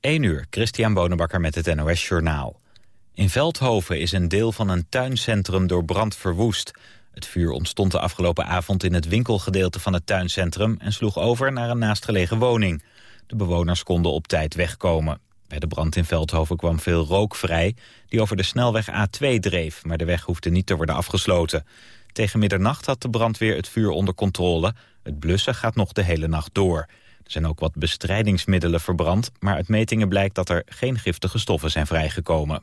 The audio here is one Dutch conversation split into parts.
1 uur, Christian Bonenbakker met het NOS Journaal. In Veldhoven is een deel van een tuincentrum door brand verwoest. Het vuur ontstond de afgelopen avond in het winkelgedeelte van het tuincentrum... en sloeg over naar een naastgelegen woning. De bewoners konden op tijd wegkomen. Bij de brand in Veldhoven kwam veel rook vrij... die over de snelweg A2 dreef, maar de weg hoefde niet te worden afgesloten. Tegen middernacht had de brandweer het vuur onder controle. Het blussen gaat nog de hele nacht door. Zijn ook wat bestrijdingsmiddelen verbrand... maar uit metingen blijkt dat er geen giftige stoffen zijn vrijgekomen.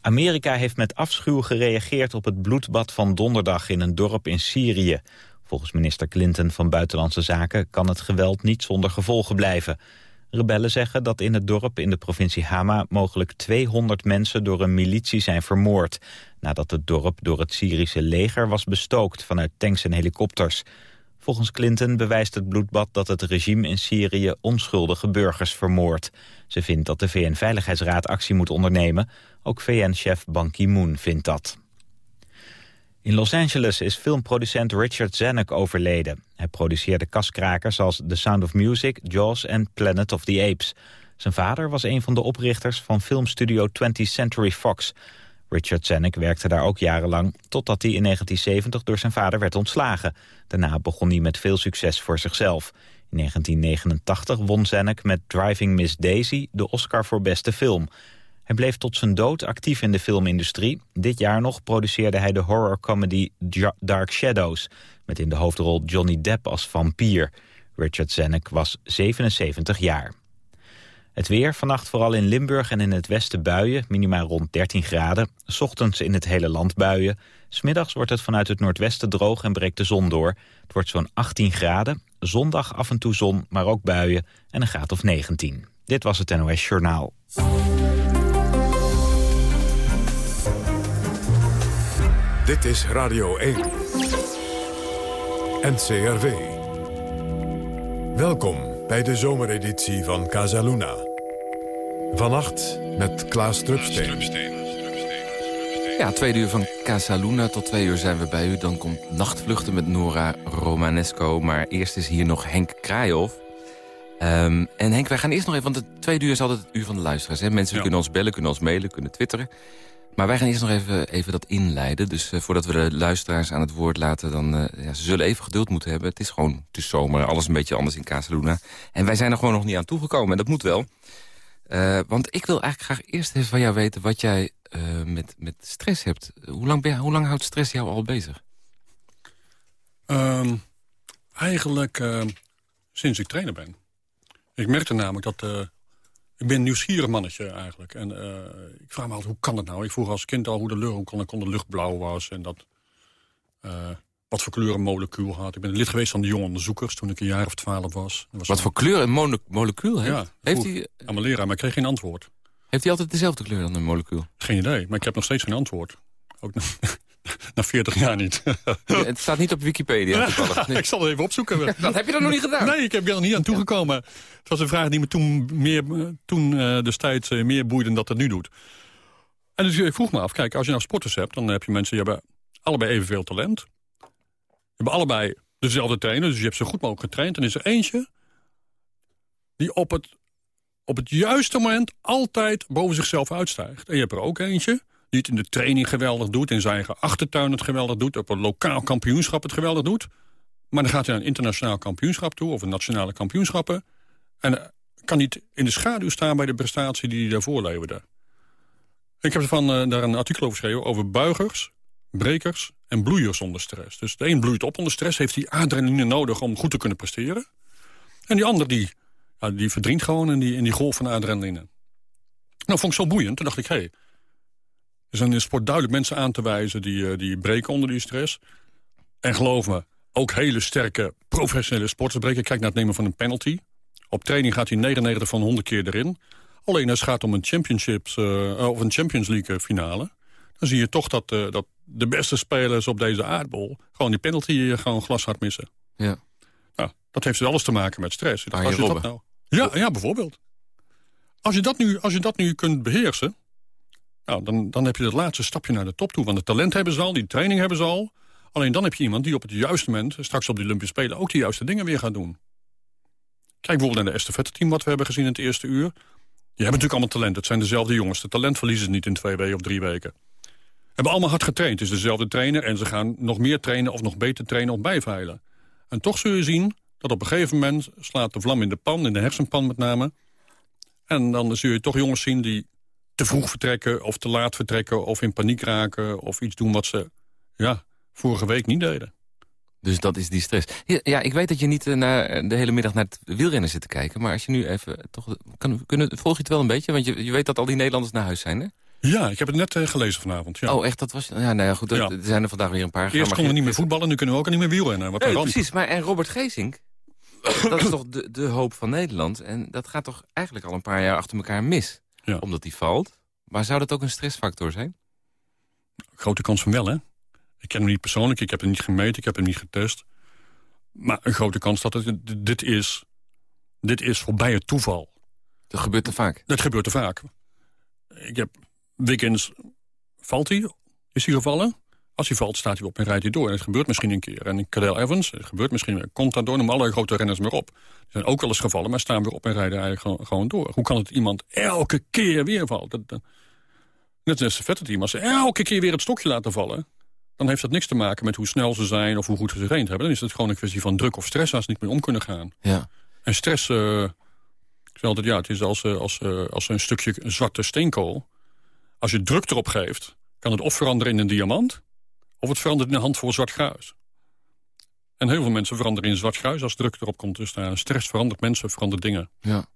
Amerika heeft met afschuw gereageerd op het bloedbad van donderdag in een dorp in Syrië. Volgens minister Clinton van Buitenlandse Zaken kan het geweld niet zonder gevolgen blijven. Rebellen zeggen dat in het dorp in de provincie Hama mogelijk 200 mensen door een militie zijn vermoord. Nadat het dorp door het Syrische leger was bestookt vanuit tanks en helikopters. Volgens Clinton bewijst het bloedbad dat het regime in Syrië onschuldige burgers vermoordt. Ze vindt dat de VN-veiligheidsraad actie moet ondernemen. Ook VN-chef Ban Ki-moon vindt dat. In Los Angeles is filmproducent Richard Zanuck overleden. Hij produceerde kaskrakers als The Sound of Music, Jaws en Planet of the Apes. Zijn vader was een van de oprichters van filmstudio 20th Century Fox. Richard Zanuck werkte daar ook jarenlang, totdat hij in 1970 door zijn vader werd ontslagen. Daarna begon hij met veel succes voor zichzelf. In 1989 won Zanuck met Driving Miss Daisy de Oscar voor beste film. Hij bleef tot zijn dood actief in de filmindustrie. Dit jaar nog produceerde hij de horrorcomedy Dark Shadows... met in de hoofdrol Johnny Depp als vampier. Richard Zanuck was 77 jaar. Het weer, vannacht vooral in Limburg en in het westen buien, minimaal rond 13 graden. S ochtends in het hele land buien. Smiddags wordt het vanuit het noordwesten droog en breekt de zon door. Het wordt zo'n 18 graden. Zondag af en toe zon, maar ook buien en een graad of 19. Dit was het NOS Journaal. Dit is Radio 1. NCRV. Welkom bij de zomereditie van Casaluna. Vannacht met Klaas Drupsteen. Ja, twee uur van Casaluna. Tot twee uur zijn we bij u. Dan komt Nachtvluchten met Nora Romanesco. Maar eerst is hier nog Henk Kraaihoff. Um, en Henk, wij gaan eerst nog even... want het tweede uur is altijd het uur van de luisteraars. Hè? Mensen kunnen ons bellen, kunnen ons mailen, kunnen twitteren. Maar wij gaan eerst nog even, even dat inleiden. Dus uh, voordat we de luisteraars aan het woord laten... dan uh, ja, ze zullen even geduld moeten hebben. Het is gewoon het is zomer, alles een beetje anders in Casaluna. En wij zijn er gewoon nog niet aan toegekomen. En dat moet wel. Uh, want ik wil eigenlijk graag eerst even van jou weten... wat jij met, met stress hebt. Hoe lang, ben, hoe lang houdt stress jou al bezig? Um, eigenlijk sinds ik trainer ben. Ik merkte namelijk dat ik ben een nieuwsgierig mannetje eigenlijk. En ik vraag me altijd, hoe kan dat nou? Ik vroeg als kind al hoe de lucht, kon, kon de lucht blauw was. En dat, wat voor kleur een molecuul had. Ik ben lid geweest van de jonge onderzoekers toen ik een jaar of twaalf was. was wat voor kleur een molecuul heeft? Ja, heeft hij... aan mijn leraar, maar ik kreeg geen antwoord. Heeft hij altijd dezelfde kleur dan een molecuul? Geen idee, maar ik heb nog steeds geen antwoord. Ook Na 40 jaar niet. het staat niet op Wikipedia ik zal het even opzoeken. dat heb je dan nog niet gedaan? Nee, ik heb er nog niet aan toegekomen. Het was een vraag die me toen, meer, toen uh, destijds uh, meer boeide dan dat het nu doet. En dus ik vroeg me af, kijk, als je nou sporters hebt... dan heb je mensen die hebben allebei evenveel talent. Hebben allebei dezelfde trainer, dus je hebt zo goed mogelijk getraind. En is er eentje die op het, op het juiste moment altijd boven zichzelf uitstijgt. En je hebt er ook eentje die het in de training geweldig doet... in zijn eigen achtertuin het geweldig doet... op een lokaal kampioenschap het geweldig doet. Maar dan gaat hij naar een internationaal kampioenschap toe... of een nationale kampioenschappen... en kan niet in de schaduw staan bij de prestatie die hij daarvoor leverde. Ik heb van, uh, daar een artikel over geschreven over buigers, brekers en bloeiers onder stress. Dus de een bloeit op onder stress, heeft die adrenaline nodig om goed te kunnen presteren. En die ander die, ja, die verdrinkt gewoon in die, in die golf van adrenaline. Nou, vond ik zo boeiend. Toen dacht ik, hé, hey, er zijn in sport duidelijk mensen aan te wijzen die, uh, die breken onder die stress. En geloof me, ook hele sterke professionele sporters breken. Kijk naar het nemen van een penalty. Op training gaat hij 99 van 100 keer erin. Alleen als het gaat om een, championships, uh, of een Champions League finale... dan zie je toch dat, uh, dat de beste spelers op deze aardbol... gewoon die penalty gewoon glashard missen. Ja. Nou, dat heeft dus alles te maken met stress. Als je dat nou... ja, ja, bijvoorbeeld. Als je, dat nu, als je dat nu kunt beheersen... Nou, dan, dan heb je het laatste stapje naar de top toe. Want het talent hebben ze al, die training hebben ze al. Alleen dan heb je iemand die op het juiste moment... straks op de Olympische Spelen ook de juiste dingen weer gaat doen. Kijk bijvoorbeeld naar de estafette-team wat we hebben gezien in het eerste uur. Die hebben natuurlijk allemaal talent. Het zijn dezelfde jongens. De talent verliezen ze niet in twee weken of drie weken. Hebben allemaal hard getraind. Het is dezelfde trainer en ze gaan nog meer trainen of nog beter trainen of bijveilen. En toch zul je zien dat op een gegeven moment slaat de vlam in de pan, in de hersenpan met name. En dan zul je toch jongens zien die te vroeg vertrekken of te laat vertrekken... of in paniek raken of iets doen wat ze ja, vorige week niet deden. Dus dat is die stress. Ja, ik weet dat je niet eh, naar, de hele middag naar het wielrennen zit te kijken... maar als je nu even toch... Kan, kunnen, volg je het wel een beetje? Want je, je weet dat al die Nederlanders naar huis zijn, hè? Ja, ik heb het net uh, gelezen vanavond. Ja. Oh, echt? Dat was... Ja, nou ja, goed. Er zijn er vandaag weer een paar. Eerst konden we niet meer voetballen, nu kunnen we ook niet meer wielrennen. Wat nee, precies. Maar en Robert Geesink, dat is toch de, de hoop van Nederland. En dat gaat toch eigenlijk al een paar jaar achter elkaar mis. Ja. Omdat hij valt. Maar zou dat ook een stressfactor zijn? Grote kans van wel, hè? Ik ken hem niet persoonlijk, ik heb hem niet gemeten, ik heb hem niet getest. Maar een grote kans dat het dit is, dit is voorbij het toeval. Dat gebeurt te vaak? Dat gebeurt te vaak. Ik heb weekends, valt hij, is hij gevallen? Als hij valt, staat hij op en rijdt hij door. En het gebeurt misschien een keer. En Cadel Evans, het gebeurt misschien, komt dan door, noem alle grote renners maar op. Die zijn ook wel eens gevallen, maar staan weer op en rijden eigenlijk gewoon, door. Hoe kan het iemand elke keer weer valt? Dat, dat, net als een vette team, als ze elke keer weer het stokje laten vallen... dan heeft dat niks te maken met hoe snel ze zijn of hoe goed ze gerend hebben. Dan is het gewoon een kwestie van druk of stress als ze niet meer om kunnen gaan. Ja. En stress, uh, ik zeg altijd, ja, het is als, uh, als, uh, als een stukje zwarte steenkool. Als je druk erop geeft, kan het of veranderen in een diamant... Of het verandert in een handvol zwart gruis. En heel veel mensen veranderen in zwart gruis als druk erop komt te staan. Stress verandert mensen, verandert dingen. Ja.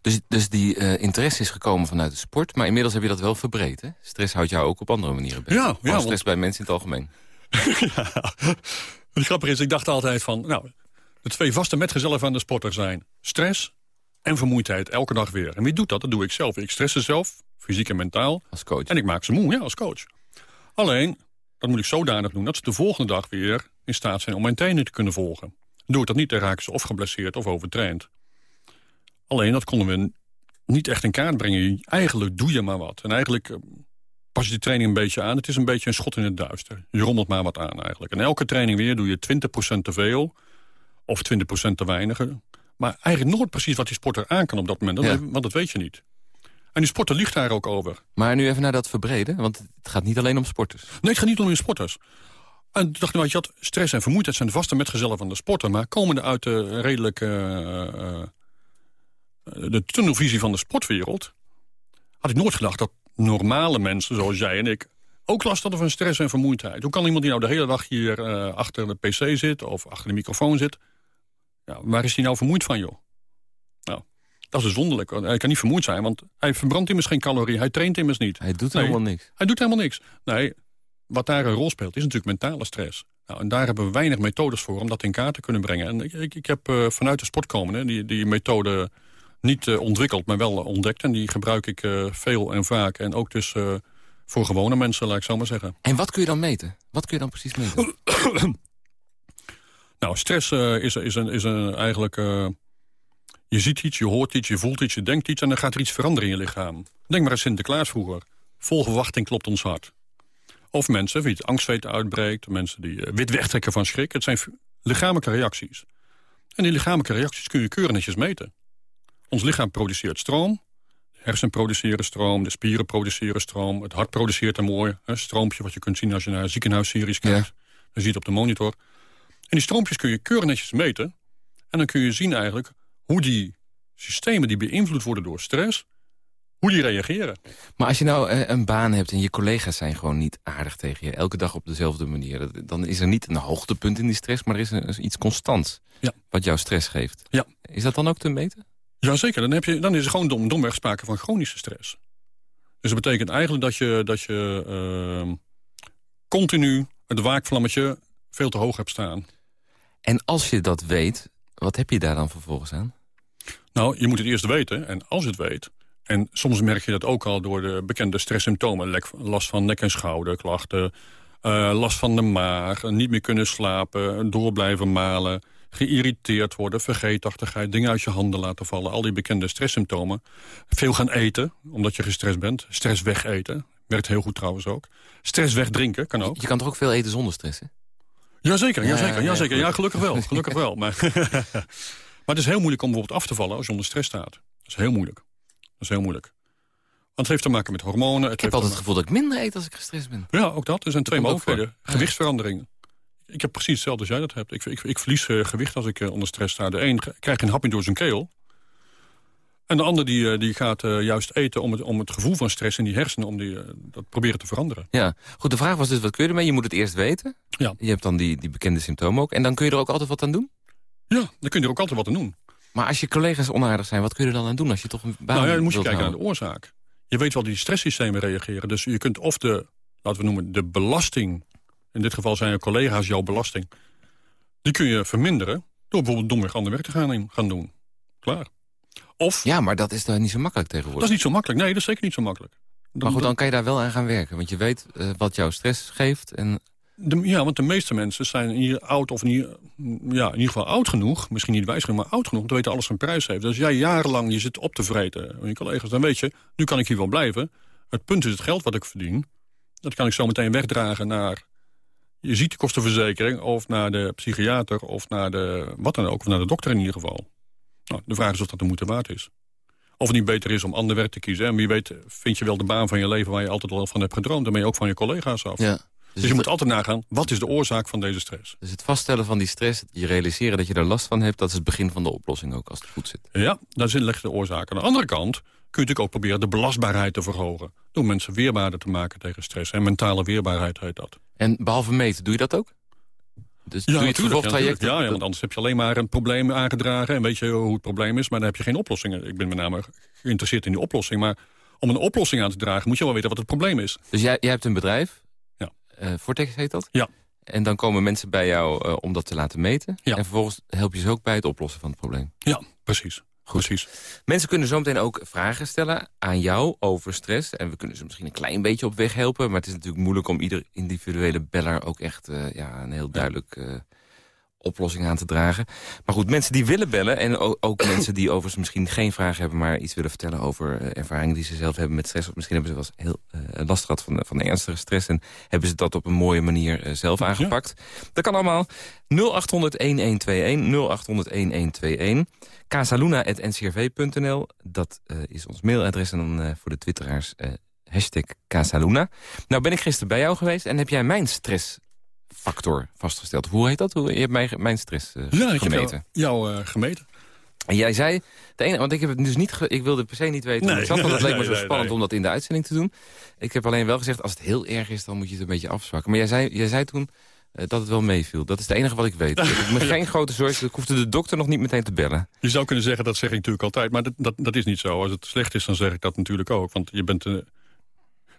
Dus, dus die uh, interesse is gekomen vanuit de sport, maar inmiddels heb je dat wel verbreed, hè? Stress houdt jou ook op andere manieren bezig. Ja, ja. stress bij mensen in het algemeen. ja. Het grappige is, ik dacht altijd van... nou, de twee vaste metgezellen van de sporter zijn stress en vermoeidheid, elke dag weer. En wie doet dat? Dat doe ik zelf. Ik stress zelf, fysiek en mentaal. Als coach. En ik maak ze moe, ja, als coach. Alleen, dat moet ik zodanig doen dat ze de volgende dag weer in staat zijn om mijn training te kunnen volgen. Doe ik dat niet, dan raken ze of geblesseerd of overtraind. Alleen, dat konden we niet echt in kaart brengen. Eigenlijk doe je maar wat. En eigenlijk eh, pas je die training een beetje aan. Het is een beetje een schot in het duister. Je rommelt maar wat aan eigenlijk. En elke training weer doe je 20% te veel of 20% te weinig. Maar eigenlijk nooit precies wat die sporter aan kan op dat moment. Want dat weet je niet. En die sporter ligt daar ook over. Maar nu even naar dat verbreden, want het gaat niet alleen om sporters. Nee, het gaat niet alleen om sporters. En toen dacht ik, je had stress en vermoeidheid zijn de vaste metgezellen van de sporter... maar komende uit de redelijke uh, de tunnelvisie van de sportwereld... had ik nooit gedacht dat normale mensen zoals jij en ik... ook last hadden van stress en vermoeidheid. Hoe kan iemand die nou de hele dag hier uh, achter de pc zit... of achter de microfoon zit... Ja, waar is hij nou vermoeid van, joh? Dat is wonderlijk. Hij kan niet vermoeid zijn, want hij verbrandt immers geen calorie. Hij traint immers niet. Hij doet helemaal niks. Hij doet helemaal niks. Nee, wat daar een rol speelt is natuurlijk mentale stress. Nou, en daar hebben we weinig methodes voor om dat in kaart te kunnen brengen. En ik, ik, ik heb uh, vanuit de sport komende die, die methode niet uh, ontwikkeld, maar wel ontdekt. En die gebruik ik uh, veel en vaak. En ook dus voor gewone mensen, laat ik zo maar zeggen. En wat kun je dan meten? Wat kun je dan precies meten? nou, stress is, is, een, is een, eigenlijk je ziet iets, je hoort iets, je voelt iets, je denkt iets... en dan gaat er iets veranderen in je lichaam. Denk maar aan Sinterklaas vroeger. Vol verwachting klopt ons hart. Of mensen wie het angstzweet uitbreekt... mensen die uh, wit wegtrekken van schrik. Het zijn lichamelijke reacties. En die lichamelijke reacties kun je keurig netjes meten. Ons lichaam produceert stroom. De hersenen produceren stroom, de spieren produceren stroom... het hart produceert een mooi hè, stroompje... wat je kunt zien als je naar ziekenhuisseries kijkt. Ja. Je ziet op de monitor. En die stroompjes kun je keurig netjes meten... en dan kun je zien eigenlijk hoe die systemen die beïnvloed worden door stress... hoe die reageren. Maar als je nou eh, een baan hebt en je collega's zijn gewoon niet aardig tegen je... elke dag op dezelfde manier... dan is er niet een hoogtepunt in die stress... maar er is iets constants ja. wat jou stress geeft. Ja. Is dat dan ook te meten? Jazeker, dan, heb je, dan is er gewoon dom, domweg sprake van chronische stress. Dus dat betekent eigenlijk dat je, dat je uh, continu het waakvlammetje veel te hoog hebt staan. En als je dat weet, wat heb je daar dan vervolgens aan? Nou, je moet het eerst weten. En als je het weet... en soms merk je dat ook al door de bekende stresssymptomen... last van nek- en schouderklachten... Uh, last van de maag, niet meer kunnen slapen... door blijven malen, geïrriteerd worden... vergeetachtigheid, dingen uit je handen laten vallen... al die bekende stresssymptomen. Veel gaan eten, omdat je gestrest bent. Stress wegeten, werkt heel goed trouwens ook. Stress wegdrinken, kan ook. Je kan toch ook veel eten zonder stress, hè? Jazeker, jazeker, jazeker. Ja, gelukkig wel. Gelukkig wel. Maar Maar het is heel moeilijk om bijvoorbeeld af te vallen als je onder stress staat. Dat is heel moeilijk. Dat is heel moeilijk. Want het heeft te maken met hormonen. Het ik heb altijd het gevoel dat ik minder eet als ik gestrest ben. Ja, ook dat. Er zijn twee mogelijkheden. Gewichtsverandering. Ik heb precies hetzelfde als jij dat hebt. Ik, ik, ik verlies eh, gewicht als ik eh, onder stress sta. De een krijgt een hap in door zijn keel. En de ander die, eh, die gaat eh, juist eten om het, om het gevoel van stress in die hersenen... om die, eh, dat proberen te veranderen. Ja, goed, de vraag was dus, wat kun je ermee? Je moet het eerst weten. Ja. Je hebt dan die, die bekende symptomen ook. En dan kun je er ook altijd wat aan doen? Ja, dan kun je er ook altijd wat aan doen. Maar als je collega's onaardig zijn, wat kun je er dan aan doen als je toch een baan nou ja, dan moet je kijken naar de oorzaak. Je weet wel die stresssystemen reageren. Dus je kunt of de, laten we noemen, de belasting... in dit geval zijn je collega's jouw belasting... die kun je verminderen door bijvoorbeeld domweg ander werk te gaan, gaan doen. Klaar. Of, Ja, maar dat is dan niet zo makkelijk dat tegenwoordig. is niet zo makkelijk. Nee, dat is zeker niet zo makkelijk. Dan- maar goed, dan kan je daar wel aan gaan werken. Want je weet eh, wat jouw stress geeft. En De, ja, want de meeste mensen zijn hier oud of niet, ja, in ieder geval oud genoeg. Misschien niet wijs genoeg, maar oud genoeg om te weten alles een prijs heeft. Dus als jij jarenlang je zit op te vreten van je collega's, dan weet je, nu kan ik hier wel blijven. Het punt is het geld wat ik verdien. Dat kan ik zo meteen wegdragen naar je ziektekostenverzekering... of naar de psychiater of naar de, wat dan ook, of naar de dokter in ieder geval. Nou, de vraag is of dat de moeite waard is. Of het niet beter is om ander werk te kiezen. En wie weet vind je wel de baan van je leven waar je altijd al van hebt gedroomd. Dan ben je ook van je collega's af. ja. Dus je moet altijd nagaan, wat is de oorzaak van deze stress? Dus het vaststellen van die stress, je realiseren dat je er last van hebt... dat is het begin van de oplossing ook, als het goed zit. Ja, daar zit ligt de oorzaak. Aan de andere kant kun je natuurlijk ook proberen de belastbaarheid te verhogen. Door mensen weerbaarder te maken tegen stress. En mentale weerbaarheid heet dat. En behalve meten, doe je dat ook? Dus doe je het natuurlijk, vervolgtraject? Ja, ja, want anders heb je alleen maar een probleem aangedragen... en weet je hoe het probleem is, maar dan heb je geen oplossingen. Ik ben met name geïnteresseerd in die oplossing. Maar om een oplossing aan te dragen moet je wel weten wat het probleem is. Dus jij, jij hebt een bedrijf. Ja. Eh, Vortex heet dat? Ja. En dan komen mensen bij jou eh, om dat te laten meten. Ja. En vervolgens help je ze ook bij het oplossen van het probleem. Ja, precies. Precies. Mensen kunnen zometeen ook vragen stellen aan jou over stress. En we kunnen ze misschien een klein beetje op weg helpen. Maar het is natuurlijk moeilijk om ieder individuele beller... ook echt eh, ja, een heel duidelijk eh, oplossing aan te dragen. Maar goed, mensen die willen bellen... en ook, mensen die overigens misschien geen vragen hebben... maar iets willen vertellen over eh, ervaringen die ze zelf hebben met stress... of misschien hebben ze wel eens heel eh, last gehad van, van ernstige stress... en hebben ze dat op een mooie manier eh, zelf aangepakt. Dat kan allemaal 0800-1121, 0800-1121... casaluna.ncrv.nl, dat is ons mailadres... en dan voor de twitteraars hashtag Casaluna. Nou ben ik gisteren bij jou geweest... en heb jij mijn stressfactor vastgesteld. Hoe heet dat? Hoe, je hebt mijn, mijn stress eh, Ja, ik gemeten. jou, jou, eh, gemeten. En jij zei, de ene, want ik heb het dus niet, ge- ik wilde per se niet weten hoe Nee. het zat, want het leek me Nee, zo nee, spannend om dat in de uitzending te doen. Ik heb alleen wel gezegd, als het heel erg is, dan moet je het een beetje afzwakken. Maar jij zei, jij zei toen eh, dat het wel meeviel. Dat is het enige wat ik weet. Ik me geen grote zorgen, ik hoefde de dokter nog niet meteen te bellen. Je zou kunnen zeggen, dat zeg ik natuurlijk altijd. Maar dat, dat, dat is niet zo. Als het slecht is, dan zeg ik dat natuurlijk ook. Want je bent een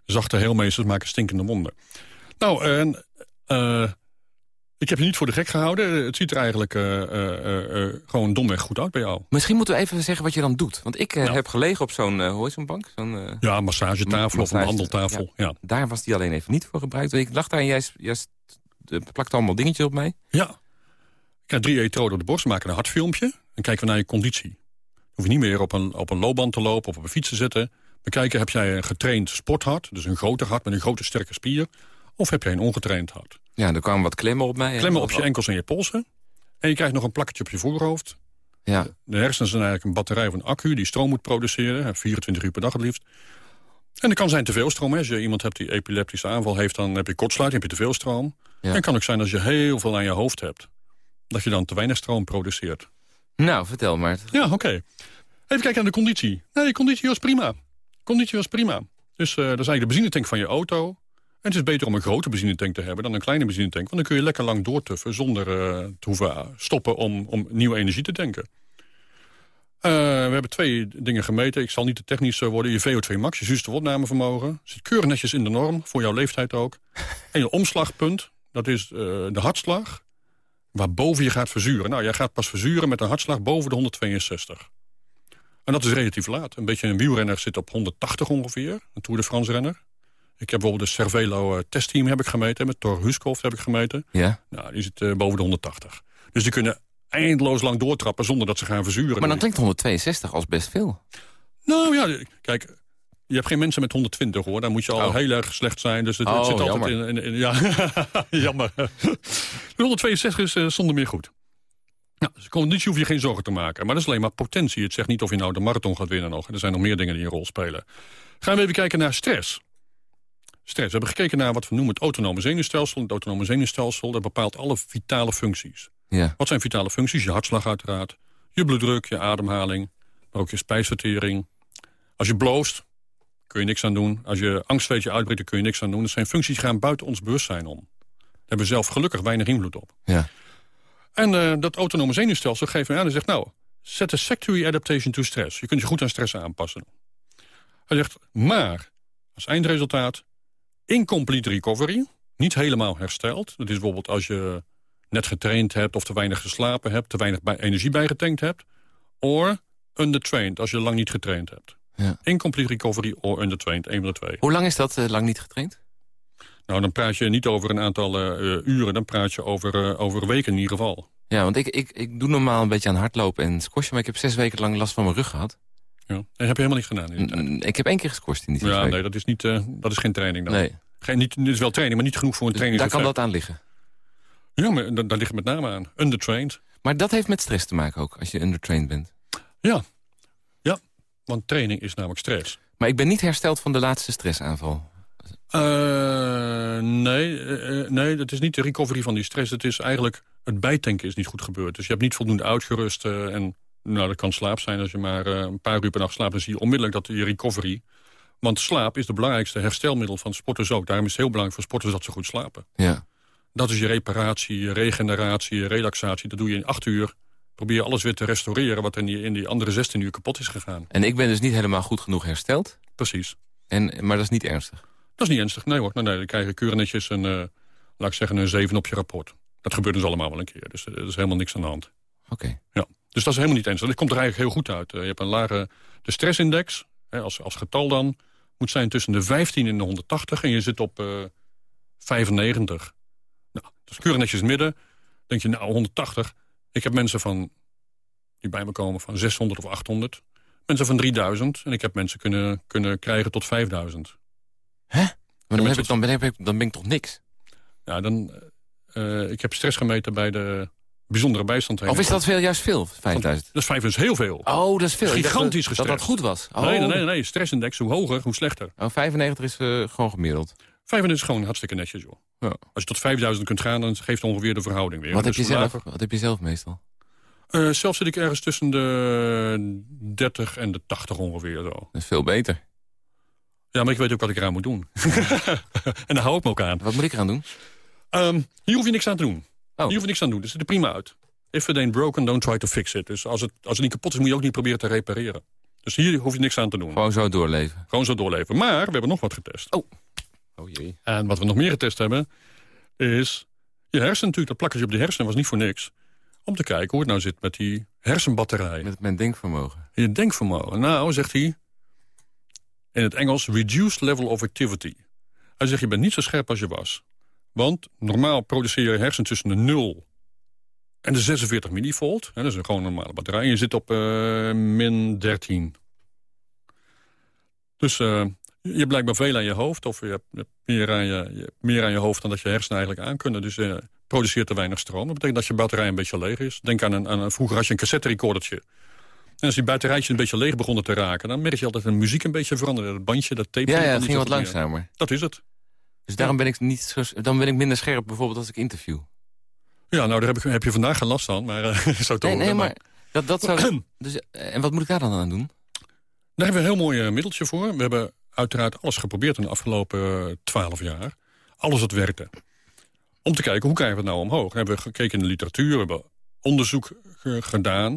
zachte heelmeesters maken stinkende monden. Nou, en, eh, ik heb je niet voor de gek gehouden. Het ziet er eigenlijk eh, eh, eh, gewoon domweg goed uit bij jou. Misschien moeten we even zeggen wat je dan doet. Want ik eh, Nou. heb gelegen op zo'n, eh heet zo'n eh, Ja, massagetafel of een wandeltafel. Ja. Daar was die alleen even niet voor gebruikt. Ik lag daar en jij, jij eh, plakte allemaal dingetjes op mij. ja. Ik krijg drie elektroden op de borst, maken een hartfilmpje. En kijken we naar je conditie. Dan hoef je niet meer op een, op een loopband te lopen of op een fiets te zitten. We kijken, heb jij een getraind sporthart, dus een groter hart met een grote sterke spier. Of heb jij een ongetraind hart? Ja, er kwamen wat klemmen op mij. Klemmen op je enkels en je polsen. En je krijgt nog een plakketje op je voorhoofd. Ja, De hersenen zijn eigenlijk een batterij of een accu die stroom moet produceren. 24 uur per dag het liefst. En er kan zijn te veel stroom. Als je iemand hebt die epileptische aanval heeft, dan heb je kortsluiting, heb je te veel stroom. Ja. En het kan ook zijn als je heel veel aan je hoofd hebt. Dat je dan te weinig stroom produceert. nou, vertel maar. Ja, oké. Even kijken naar de conditie. Nee, de conditie was prima. Conditie was prima. Dus eh, dat is eigenlijk de benzinetank van je auto. Het is beter om een grote benzinetank te hebben dan een kleine benzinetank. Want dan kun je lekker lang doortuffen zonder eh, te hoeven stoppen om, om nieuwe energie te tanken. Eh, we hebben twee dingen gemeten. Ik zal niet te technisch eh, worden. Je VO2 max, je zuurstofopnamevermogen. Zit keurig netjes in de norm, voor jouw leeftijd ook. En je omslagpunt, dat is eh, de hartslag. Waarboven je gaat verzuren. Nou, jij gaat pas verzuren met een hartslag boven de 162. En dat is relatief laat. Een beetje een wielrenner zit op 180 ongeveer. Een Tour de France renner. Ik heb bijvoorbeeld de Cervelo eh, testteam heb ik gemeten. Met Thor Huskov heb ik gemeten. Ja. Nou, die zit eh, boven de 180. Dus die kunnen eindeloos lang doortrappen zonder dat ze gaan verzuren. Maar dan klinkt 162 als best veel. Nou ja, kijk, je hebt geen mensen met 120 hoor. Dan moet je al Oh. heel erg slecht zijn. Dus het, het Oh, zit altijd jammer. in, in, in- Ja, jammer. De 162 is eh, zonder meer goed. Nou, dus conditie hoef je geen zorgen te maken. Maar dat is alleen maar potentie. Het zegt niet of je nou de marathon gaat winnen nog. Er zijn nog meer dingen die een rol spelen. Gaan we even kijken naar stress. Stress. We hebben gekeken naar wat we noemen het autonome zenuwstelsel. Het autonome zenuwstelsel dat bepaalt alle vitale functies. Ja. Wat zijn vitale functies? Je hartslag uiteraard, je bloeddruk, je ademhaling, maar ook je spijsvertering. Als je bloost, kun je niks aan doen. Als je angst weet je uitbreekt, kun je niks aan doen. Dat zijn functies die gaan buiten ons bewustzijn om. Daar hebben we zelf gelukkig weinig invloed op. Ja. En uh, dat autonome zenuwstelsel geeft me aan en zegt... nou, set a secondary adaptation to stress. Je kunt je goed aan stress aanpassen. Hij zegt, maar als eindresultaat... incomplete recovery, niet helemaal hersteld. Dat is bijvoorbeeld als je net getraind hebt... of te weinig geslapen hebt, te weinig bij, energie bijgetankt hebt. Or undertrained, als je lang niet getraind hebt. Ja. Incomplete recovery or undertrained, een van de twee. Hoe lang is dat uh, lang niet getraind? Nou, dan praat je niet over een aantal uh, uren, dan praat je over, uh, over weken in ieder geval. Ja, want ik, ik, ik doe normaal een beetje aan hardlopen en squashen... maar ik heb zes weken lang last van mijn rug gehad. Ja, dat heb je helemaal niet gedaan in die tijd. Ik heb één keer gescorst in die zes Ja, nee, dat is, niet, uh, dat is geen training dan. Nee. Geen, niet, dit is wel training, maar niet genoeg voor een Dus training. daar kan dat aan liggen. Ja, maar daar, daar ligt het met name aan. Undertrained. Maar dat heeft met stress te maken ook, als je undertrained bent. Ja. Ja, want training is namelijk stress. Maar ik ben niet hersteld van de laatste stressaanval. Uh, nee, uh, nee, dat is niet de recovery van die stress. Het is eigenlijk, het bijtanken is niet goed gebeurd. Dus je hebt niet voldoende uitgerust. Uh, en nou, dat kan slaap zijn. Als je maar een paar uur per nacht slaapt, dan zie je onmiddellijk dat je recovery... Want slaap is het belangrijkste herstelmiddel van sporters ook. Daarom is het heel belangrijk voor sporters dat ze goed slapen. Ja. Dat is je reparatie, je regeneratie, je relaxatie. Dat doe je in acht uur. Probeer je alles weer te restaureren wat in die, in die andere 16 uur kapot is gegaan. En ik ben dus niet helemaal goed genoeg hersteld. Precies. En, maar dat is niet ernstig? Dat is niet ernstig, nee hoor. Nee, nee, dan krijg je keurig netjes een, uh, laat ik zeggen, een 7 op je rapport. Dat gebeurt dus allemaal wel een keer. Dus er uh, is helemaal niks aan de hand. Oké. Okay. Ja. Dus dat is helemaal niet ernstig. Dat komt er eigenlijk heel goed uit. Uh, je hebt een lage... De stressindex, hè, als, als getal dan, moet zijn tussen de 15 en de 180. En je zit op 95. Nou, dat is keurig netjes midden. denk je, nou, 180. Ik heb mensen van, die bij me komen van 600 of 800. Mensen van 3000. En ik heb mensen kunnen, kunnen krijgen tot 5000. Hè? Maar dan, heb ik, dan, ben ik, dan ben ik toch niks? Ja, dan... Uh, ik heb stress gemeten bij de bijzondere bijstand. Of is dat veel, juist veel, 5000? Dat is 5 is heel veel. Oh, dat is veel. Gigantisch dat, dat dat goed was. Oh. Nee, nee, nee, nee. Stressindex, hoe hoger, hoe slechter. Oh, 95 is uh, gewoon gemiddeld. 95 is gewoon hartstikke netjes, joh. Ja. Als je tot 5000 kunt gaan, dan geeft ongeveer de verhouding weer. Wat, dus heb, je zelf, wat heb je zelf meestal? Uh, zelf zit ik ergens tussen de 30 en de 80 ongeveer. Zo. Dat is veel beter. Ja, maar ik weet ook wat ik eraan moet doen. en daar hou ik me ook aan. Wat moet ik eraan doen? Um, hier hoef je niks aan te doen. Oh. Hier hoef je niks aan te doen. Dat ziet er prima uit. If it ain't broken, don't try to fix it. Dus als het, als het niet kapot is, moet je ook niet proberen te repareren. Dus hier hoef je niks aan te doen. Gewoon zo doorleven. Gewoon zo doorleven. Maar we hebben nog wat getest. Oh. Oh jee. En wat we nog meer getest hebben, is je hersenen natuurlijk. Dat plakkertje op de hersenen was niet voor niks. Om te kijken hoe het nou zit met die hersenbatterij. Met mijn denkvermogen. Je denkvermogen. Nou, zegt hij, in het Engels, reduced level of activity. Hij zegt, je bent niet zo scherp als je was. Want normaal produceer je hersenen tussen de 0 en de 46 millivolt. Hè, dat is een gewoon normale batterij. En je zit op uh, min 13. Dus uh, je hebt blijkbaar veel aan je hoofd. Of je hebt, meer, aan je, je meer aan je hoofd dan dat je hersenen eigenlijk aan kunnen. Dus je uh, produceert te weinig stroom. Dat betekent dat je batterij een beetje leeg is. Denk aan een, aan een vroeger had je een cassette recordertje. En als die batterijtje een beetje leeg begonnen te raken... dan merk je altijd dat de muziek een beetje veranderde. Het bandje, dat tape... Ja, ja het ging wat langzamer. Dat is het. Dus daarom ben ik, niet zo, dan ben ik minder scherp bijvoorbeeld als ik interview. Ja, nou, daar heb, ik, heb je vandaag geen last van. Maar uh, zo te nee, nee, horen, maar dat, dat zou... dus, en wat moet ik daar dan aan doen? Daar hebben we een heel mooi middeltje voor. We hebben uiteraard alles geprobeerd in de afgelopen twaalf jaar. Alles wat werkte. Om te kijken, hoe krijgen we het nou omhoog? We hebben gekeken in de literatuur, we hebben onderzoek gedaan.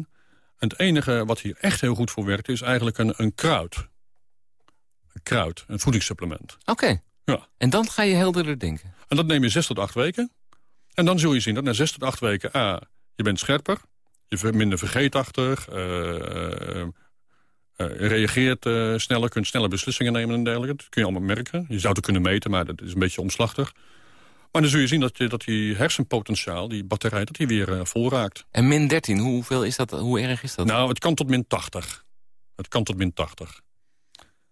En het enige wat hier echt heel goed voor werkt... is eigenlijk een, een kruid. Een kruid, een voedingssupplement. Oké. Okay. Ja. En dan ga je helderder denken? En dat neem je zes tot acht weken. En dan zul je zien dat na zes tot acht weken... A, je bent scherper, je bent minder vergeetachtig... Uh, uh, reageert uh, sneller, kunt sneller beslissingen nemen en dergelijke. Dat kun je allemaal merken. Je zou het kunnen meten, maar dat is een beetje omslachtig. Maar dan zul je zien dat, je, dat die hersenpotentiaal, die batterij, dat die weer uh, vol raakt. En min 13, hoeveel is dat, hoe erg is dat? Nou, het kan tot min 80. Het kan tot min 80.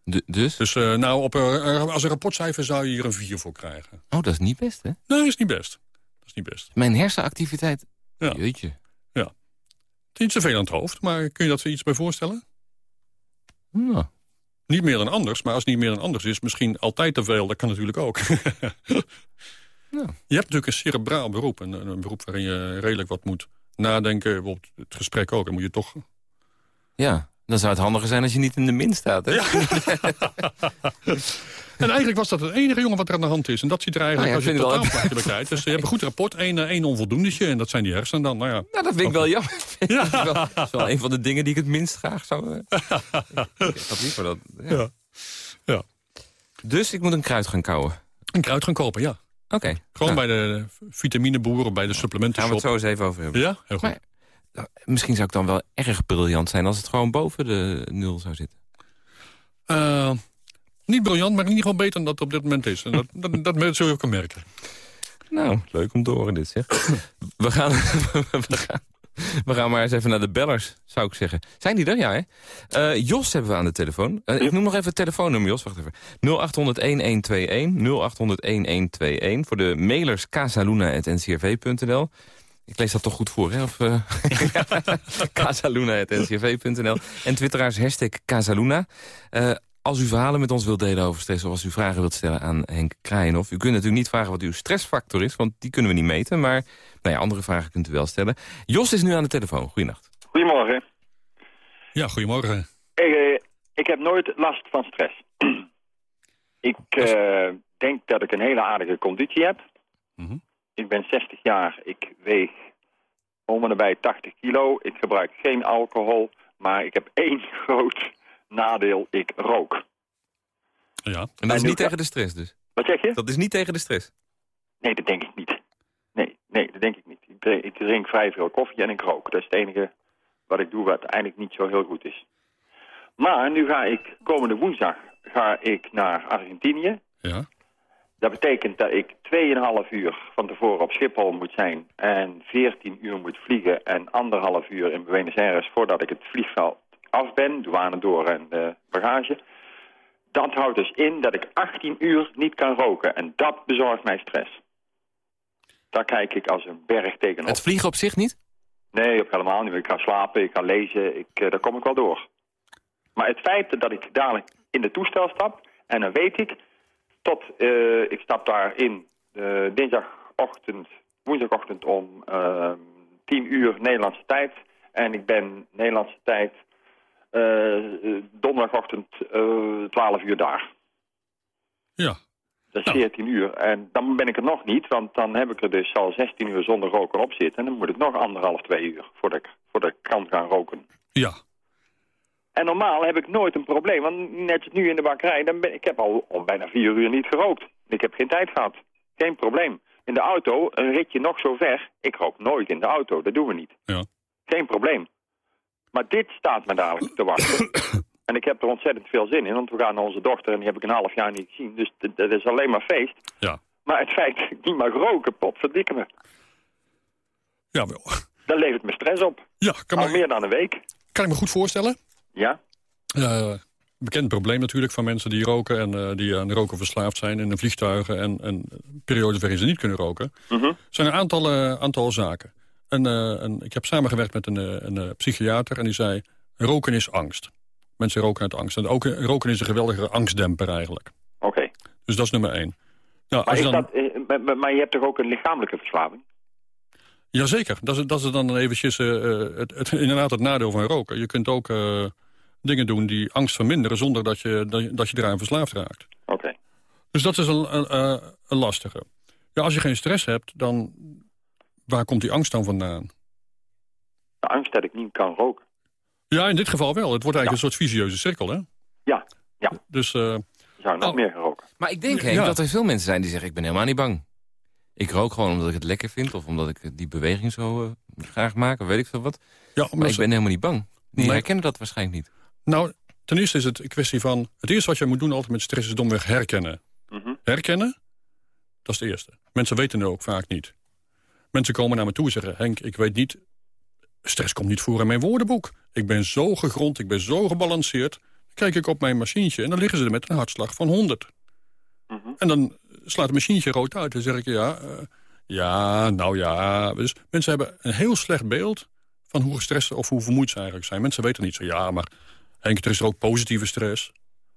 De, dus? Dus uh, nou, op, uh, als een rapportcijfer zou je hier een 4 voor krijgen. Oh, dat is niet best, hè? Nee, dat is niet best. Dat is niet best. Mijn hersenactiviteit, ja. jeetje. Ja. Het is niet zoveel aan het hoofd, maar kun je dat er iets bij voorstellen? Nou, Niet meer dan anders, maar als het niet meer dan anders is... misschien altijd te veel, dat kan natuurlijk ook. Ja. Je hebt natuurlijk een cerebraal beroep. Een, een beroep waarin je redelijk wat moet nadenken. Bijvoorbeeld het gesprek ook. Dan moet je toch... ja, dan zou het handiger zijn als je niet in de min staat, hè? En eigenlijk was dat het enige jongen wat er aan de hand is. En dat ziet er eigenlijk Nou ja, als je totaal het wel- uit. Dus je hebt een goed rapport, één, eh, één onvoldoendetje. En dat zijn die hersenen dan. Nou ja, Nou, dat vind ik wel jammer. Dat is wel, dat is wel een van de dingen die ik het minst graag zou... eh, ik had liever dat... Ja. Ja. Ja. Dus ik moet een kruid gaan kauwen. een kruid gaan kopen, ja. Oké. Gewoon Nou, bij de vitamineboer of bij de gaan we supplementenshop. het zo eens even over hebben. Ja, heel goed. Maar- Misschien zou ik dan wel erg briljant zijn als het gewoon boven de nul zou zitten. Eh, niet briljant, maar in ieder geval beter dan dat het op dit moment is. En dat, dat, dat zul je ook kunnen merken. Nou, leuk om te horen dit, zeg. We gaan, we gaan, we gaan maar eens even naar de bellers, zou ik zeggen. Zijn die er? Ja, hè? Eh, Jos hebben we aan de telefoon. Eh, ik noem nog even het telefoonnummer, Jos. Wacht even. 0800-1121, 0800-1121. Voor de mailers casaluna.ncrv.nl. Ik lees dat toch goed voor, hè? Of, uh, casaluna.ncrv.nl. En twitteraars hashtag Casaluna. Eh, als u verhalen met ons wilt delen over stress... of als u vragen wilt stellen aan Henk Kraaienhof... u kunt natuurlijk niet vragen wat uw stressfactor is... want die kunnen we niet meten, maar nou ja, andere vragen kunt u wel stellen. Jos is nu aan de telefoon. Goedenacht. Goedemorgen. Ja, goedemorgen. Ik, eh, ik heb nooit last van stress. ik eh, denk dat ik een hele aardige conditie heb. Mhm. Ik ben 60 jaar. Ik weeg om en nabij 80 kilo. Ik gebruik geen alcohol. Maar ik heb één groot nadeel. Ik rook. Ja. En dat En is niet ga- tegen de stress dus? Wat zeg je? Dat is niet tegen de stress? Nee, dat denk ik niet. Nee, nee, dat denk ik niet. Ik drink, ik drink vrij veel koffie en ik rook. Dat is het enige wat ik doe wat eigenlijk niet zo heel goed is. Maar nu ga ik, komende woensdag, ga ik naar Argentinië. Ja. Dat betekent dat ik 2,5 uur van tevoren op Schiphol moet zijn en 14 uur moet vliegen en anderhalf uur in Buenos Aires voordat ik het vliegveld af ben, douane door en eh, bagage. Dat houdt dus in dat ik 18 uur niet kan roken en dat bezorgt mij stress. Daar kijk ik als een berg tegenop. Het vliegen op zich niet? Nee, op helemaal niet. Ik ga slapen, ik ga lezen, ik, eh, daar kom ik wel door. Maar het feit dat ik dadelijk in de toestel stap... en dan weet ik, tot eh, ik stap daar in eh, dinsdagochtend, woensdagochtend om eh 10 uur Nederlandse tijd... en ik ben Nederlandse tijd eh, eh, donderdagochtend eh 12 uur daar. Ja. Dat is 14 uur. En dan ben ik er nog niet, want dan heb ik er dus al 16 uur zonder roken op zitten. En dan moet ik nog anderhalf, twee uur voordat ik, voordat ik kan gaan roken. Ja. En normaal heb ik nooit een probleem, want net nu in de bakkerij, dan ben, ik heb al, al bijna vier uur niet gerookt. Ik heb geen tijd gehad. Geen probleem. In de auto, een ritje nog zo ver, ik rook nooit in de auto, dat doen we niet. Ja. Geen probleem. Maar dit staat me dadelijk te wachten. en ik heb er ontzettend veel zin in, want we gaan naar onze dochter en die heb ik een half jaar niet gezien. Dus dat is alleen maar feest. Ja. Maar het feit dat ik niet mag roken, pot, verdikke me. Ja, wel. Dat levert me stress op. Ja, kan, Al me, meer dan een week. kan ik me goed voorstellen. Ja? Eh, bekend probleem natuurlijk van mensen die roken... en eh, die aan roken verslaafd zijn in de vliegtuigen... en, en periodes waarin ze niet kunnen roken. Mhm. zijn een aantal, eh, aantal zaken. En, eh, en ik heb samengewerkt met een, een, psychiater en die zei... roken is angst. Mensen roken uit angst. En ook, roken is een geweldige angstdemper eigenlijk. Oké. Dus dat is nummer één. Nou, Maar, als je dan, dat, maar- je hebt toch ook een lichamelijke verslaving? Jazeker, dat is, dat is dan eventjes het, het, inderdaad het nadeel van roken. Je kunt ook dingen doen die angst verminderen... zonder dat je, dat je, dat je eraan verslaafd raakt. Oké. Dus dat is een, een, eh, een lastige. Ja, als je geen stress hebt, dan... waar komt die angst dan vandaan? De angst dat ik niet kan roken. Ja, in dit geval wel. Het wordt eigenlijk een soort visieuze cirkel, hè? Ja, ja. Dus eh, Je zou nog Oh. meer gaan roken. Maar ik denk, Henk, Ja. dat er veel mensen zijn die zeggen... ik ben helemaal niet bang. Ik rook gewoon omdat ik het lekker vind... of omdat ik die beweging zo eh, graag maak, of weet ik veel wat. ja, Maar omdat ik ben helemaal niet bang. Die Nee. herkennen dat waarschijnlijk niet. Nou, ten eerste is het een kwestie van... Het eerste wat je moet doen altijd met stress is domweg herkennen. Mhm. Herkennen, dat is het eerste. Mensen weten het ook vaak niet. Mensen komen naar me toe en zeggen... Henk, ik weet niet... Stress komt niet voor in mijn woordenboek. Ik ben zo gegrond, ik ben zo gebalanceerd. Dan kijk ik op mijn machientje en dan liggen ze er met een hartslag van 100. Mhm. En dan slaat het machientje rood uit. Dan zeg ik, ja, eh, ja, nou ja. Dus mensen hebben een heel slecht beeld van hoe gestrest of hoe vermoeid ze eigenlijk zijn. Mensen weten niet zo, ja, maar Henk, er is er ook positieve stress.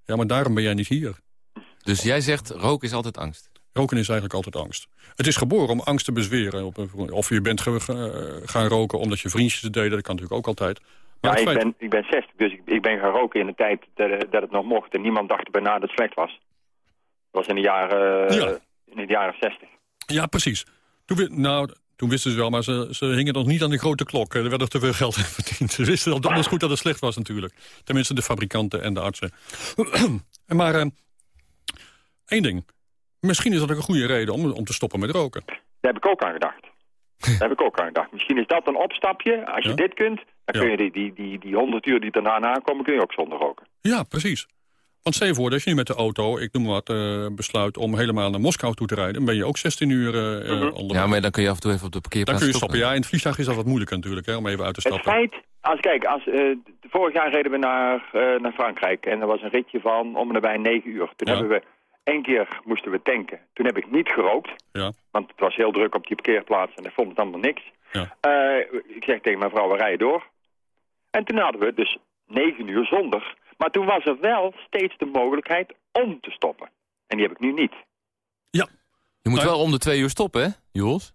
Ja, maar daarom ben jij niet hier. Dus jij zegt, roken is altijd angst? Roken is eigenlijk altijd angst. Het is geboren om angst te bezweren. Of je bent gaan roken omdat je vriendjes het deden, dat kan natuurlijk ook altijd. Maar ja, ik, ben, ik ben 60, dus ik, ik, ben gaan roken in de tijd dat, dat, het nog mocht. En niemand dacht bijna dat het slecht was. Dat was in de jaren, ja. in de jaren 60. Ja, precies. Toen, nou, toen wisten ze wel, maar ze, ze hingen nog niet aan de grote klok. Er werd nog te veel geld in verdiend. Ze wisten al donders goed dat het slecht was natuurlijk. Tenminste de fabrikanten en de artsen. maar uh, één ding. Misschien is dat ook een goede reden om, om te stoppen met roken. Daar heb ik ook aan gedacht. Daar heb ik ook aan gedacht. Misschien is dat een opstapje. Als je dit kunt, dan kun je die, die, die, die 100 uur die daarna komen, kun je ook zonder roken. Ja, precies. Want stel je voor dat je nu met de auto, ik noem wat, uh, besluit om helemaal naar Moskou toe te rijden. Dan ben je ook 16 uur uh, onder. Ja, maar dan kun je af en toe even op de parkeerplaats Dan kun je stoppen. Ja, in het vliegtuig is dat wat moeilijker natuurlijk, hè, om even uit te stappen. Het feit, als, kijk, als, uh, vorig jaar reden we naar, naar Frankrijk en er was een ritje van om en nabij 9 uur. Toen hebben we één keer moesten we tanken. Toen heb ik niet gerookt, ja. want het was heel druk op die parkeerplaats en ik vond het allemaal niks. Ja. ik zeg tegen mijn vrouw, we rijden door. En toen hadden we dus 9 uur zonder maar toen was er wel steeds de mogelijkheid om te stoppen. En die heb ik nu niet. Ja. Je moet wel om de twee uur stoppen, hè, Jules?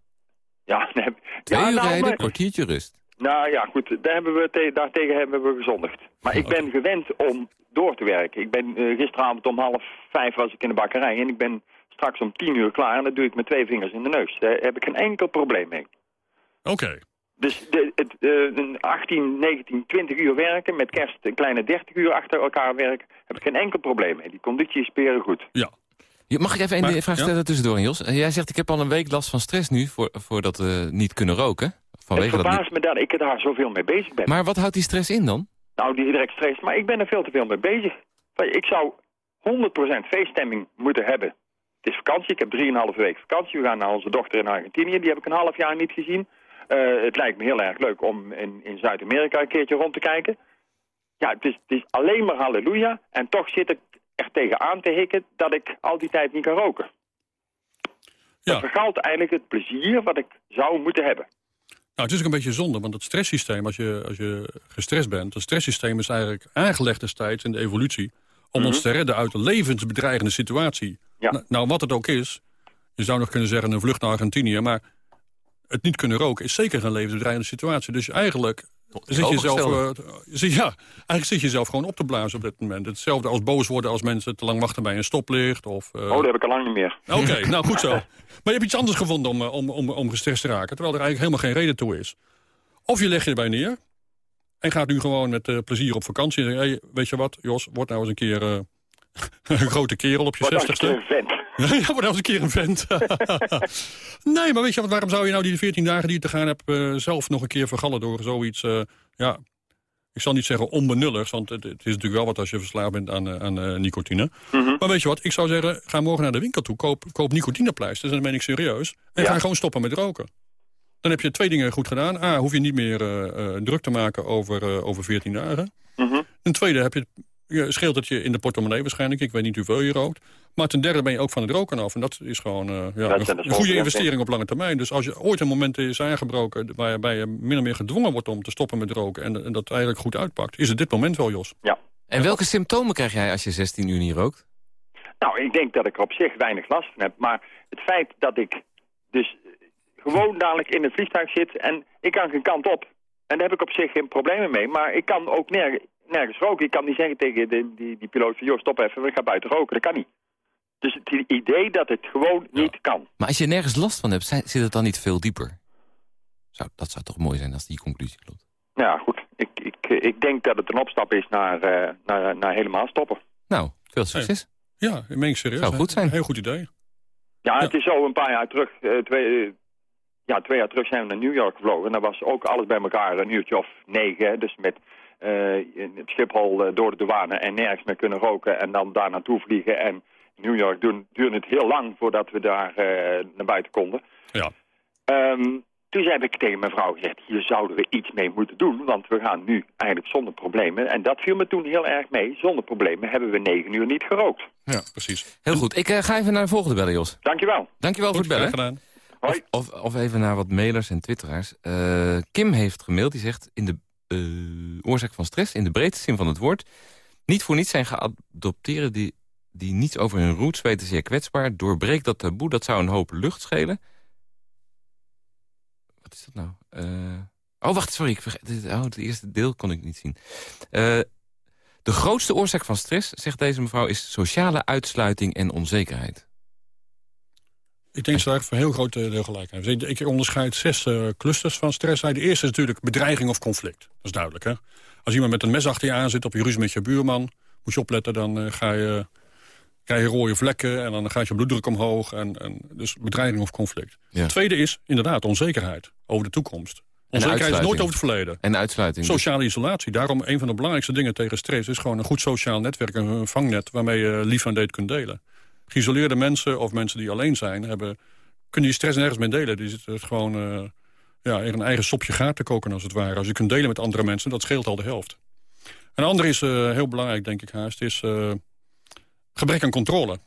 Ja. Nee, twee ja, uur nou, rijden, kwartiertje rust. Nou ja, goed, daar hebben we daartegen hebben we gezondigd. Maar ik ben gewend om door te werken. Ik ben uh, gisteravond om half vijf was ik in de bakkerij en ik ben straks om tien uur klaar en dat doe ik met twee vingers in de neus. Daar heb ik geen enkel probleem mee. Oké. Dus de, het, uh, 18, 19, 20 uur werken, met kerst een kleine 30 uur achter elkaar werken, heb ik geen enkel probleem mee. Die conditie is speren goed. Ja. Mag ik even een vraag stellen tussendoor, Jos? Jij zegt, ik heb al een week last van stress nu, voor, voordat we niet kunnen roken. Vanwege het verbaast me dat ik daar zoveel mee bezig ben. Maar wat houdt die stress in dan? Nou, die direct stress, maar ik ben er veel te veel mee bezig. Ik zou 100% feeststemming moeten hebben. Het is vakantie, ik heb 3,5 week vakantie. We gaan naar onze dochter in Argentinië, die heb ik een half jaar niet gezien. Uh, het lijkt me heel erg leuk om in, in Zuid-Amerika een keertje rond te kijken. Ja, het is, het is alleen maar halleluja. En toch zit ik er tegenaan te hikken dat ik al die tijd niet kan roken. Ja. Dat vergaalt eigenlijk het plezier wat ik zou moeten hebben. Nou, het is ook een beetje zonde, want het stresssysteem, als je, als je gestrest bent... het stresssysteem is eigenlijk aangelegd destijds in de evolutie... om mhm. ons te redden uit een levensbedreigende situatie. Ja. Nou, nou, wat het ook is, je zou nog kunnen zeggen een vlucht naar Argentinië... maar het niet kunnen roken is zeker een levensbedreigende situatie. Dus eigenlijk zit je, zelf, uh, ja, eigenlijk zit je zelf gewoon op te blazen op dit moment. Hetzelfde als boos worden als mensen te lang wachten bij een stoplicht. Of, uh... Oh, dat heb ik al lang niet meer. Oké, nou goed zo. Maar je hebt iets anders gevonden om, om, om, om gestrest te raken. Terwijl er eigenlijk helemaal geen reden toe is. Of je legt je erbij neer. En gaat nu gewoon met uh, plezier op vakantie. En hey, weet je wat, Jos, word nou eens een keer een grote kerel op je zestigste. Ja, maar dat was een keer een vent. nee, maar weet je wat, waarom zou je nou die 14 dagen die je te gaan hebt... Uh, zelf nog een keer vergallen door zoiets... Uh, ja, ik zal niet zeggen onbenulligs, want het, het, is natuurlijk wel wat als je verslaafd bent aan, uh, aan nicotine. Mm -hmm. Maar weet je wat, ik zou zeggen, ga morgen naar de winkel toe, koop, koop nicotinepleisters, en dan ben ik serieus. En ga gewoon stoppen met roken. Dan heb je twee dingen goed gedaan. A, hoef je niet meer druk te maken over, over 14 dagen. Mm -hmm. En tweede, heb je je scheelt het je in de portemonnee waarschijnlijk. Ik weet niet hoeveel je rookt. Maar ten derde ben je ook van het roken af. En dat is gewoon uh, ja, een, goede investering op lange termijn. Dus als je ooit een moment is aangebroken... waarbij je min of meer gedwongen wordt om te stoppen met roken... en, en dat eigenlijk goed uitpakt, is het dit moment wel, Jos. Ja. En welke symptomen krijg jij als je 16 uur niet rookt? Nou, ik denk dat ik er op zich weinig last van heb. Maar het feit dat ik dus gewoon dadelijk in het vliegtuig zit... en ik kan geen kant op... En daar heb ik op zich geen problemen mee. Maar ik kan ook nergens nergens roken. Ik kan niet zeggen tegen de, die, die piloot van... joh, stop even, we gaan buiten roken. Dat kan niet. Dus het idee dat het gewoon niet kan. Maar als je nergens last van hebt, zit het dan niet veel dieper? Zou, dat zou toch mooi zijn als die conclusie klopt? Ja, goed. Ik, ik, ik denk dat het een opstap is naar, uh, naar, naar helemaal stoppen. Nou, veel succes. Ja, ik meen serieus. Zou goed zijn. Heel goed idee. Ja, het is zo een paar jaar terug. Uh, twee, ja, twee jaar terug zijn we naar New York gevlogen. En daar was ook alles bij elkaar een uurtje of negen. Dus met in het Schiphol uh, door de douane en nergens meer kunnen roken en dan daar naartoe vliegen. En in New York doen, duurde het heel lang voordat we daar uh, naar buiten konden. Ja. Um, toen heb ik tegen mijn vrouw gezegd, hier zouden we iets mee moeten doen, want we gaan nu eigenlijk zonder problemen. En dat viel me toen heel erg mee. Zonder problemen hebben we negen uur niet gerookt. Ja, precies. Heel goed. Ik ga even naar de volgende bellen, Jos. Dankjewel. Dankjewel goed, voor het bellen. Hoi. Of, of even naar wat mailers en twitteraars. Eh, Kim heeft gemaild, die zegt... in de eh, oorzaak van stress, in de breedste zin van het woord... niet voor niets zijn geadopteerden die, die niets over hun roots weten zeer kwetsbaar. Doorbreek dat taboe, dat zou een hoop lucht schelen. Wat is dat nou? Eh, oh, wacht, sorry. Ik vergeet, oh, het eerste deel kon ik niet zien. Eh, de grootste oorzaak van stress, zegt deze mevrouw... is sociale uitsluiting en onzekerheid. Ik denk dat daar voor een heel groot eh, deel gelijk. Ik, ik onderscheid zes eh, clusters van stress. De eerste is natuurlijk bedreiging of conflict. Dat is duidelijk, hè? Als iemand met een mes achter je aan zit op je ruzie met je buurman... moet je opletten, dan eh, ga je, krijg je rode vlekken... en dan gaat je bloeddruk omhoog. En, en, dus bedreiging of conflict. Ja. Het tweede is inderdaad onzekerheid over de toekomst. Onzekerheid is nooit over het verleden. En uitsluiting. dus. Sociale isolatie. Daarom een van de belangrijkste dingen tegen stress... is gewoon een goed sociaal netwerk, een vangnet... waarmee je lief en leed kunt delen. Geïsoleerde mensen of mensen die alleen zijn... Hebben, kunnen die stress nergens mee delen. Die zitten het gewoon eh, ja, in een eigen sopje gaar te koken, als het ware. Als je kunt delen met andere mensen, dat scheelt al de helft. Een ander is eh, heel belangrijk, denk ik haast... is eh, gebrek aan controle.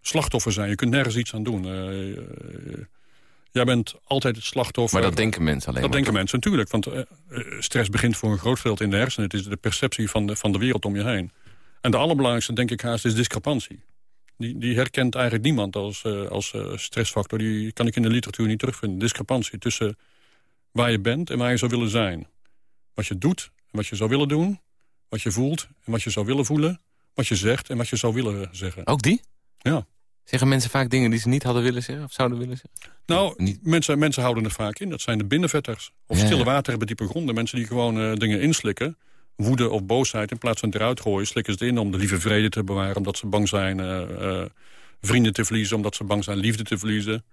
Slachtoffer zijn, je kunt nergens iets aan doen. Jij bent altijd het slachtoffer. Maar dat denken mensen alleen Dat maar, denken mensen natuurlijk, want stress begint voor een groot veld in de hersenen. Het is de perceptie van de, van de wereld om je heen. En de allerbelangrijkste, denk ik haast, is discrepantie. Die, die herkent eigenlijk niemand als, eh, als eh, stressfactor. Die kan ik in de literatuur niet terugvinden. Discrepantie tussen waar je bent en waar je zou willen zijn. Wat je doet en wat je zou willen doen. Wat je voelt en wat je zou willen voelen. Wat je zegt en wat je zou willen zeggen. Ook die? Ja. Zeggen mensen vaak dingen die ze niet hadden willen zeggen? Of zouden willen zeggen? Nou, Niet- mensen, mensen houden er vaak in. Dat zijn de binnenvetters. Of Ja, stille ja. water hebben diepe gronden. Mensen die gewoon eh, dingen inslikken. Woede of boosheid. In plaats van eruit gooien, slikken ze in om de lieve vrede te bewaren. Omdat ze bang zijn eh, eh, vrienden te verliezen. Omdat ze bang zijn liefde te verliezen.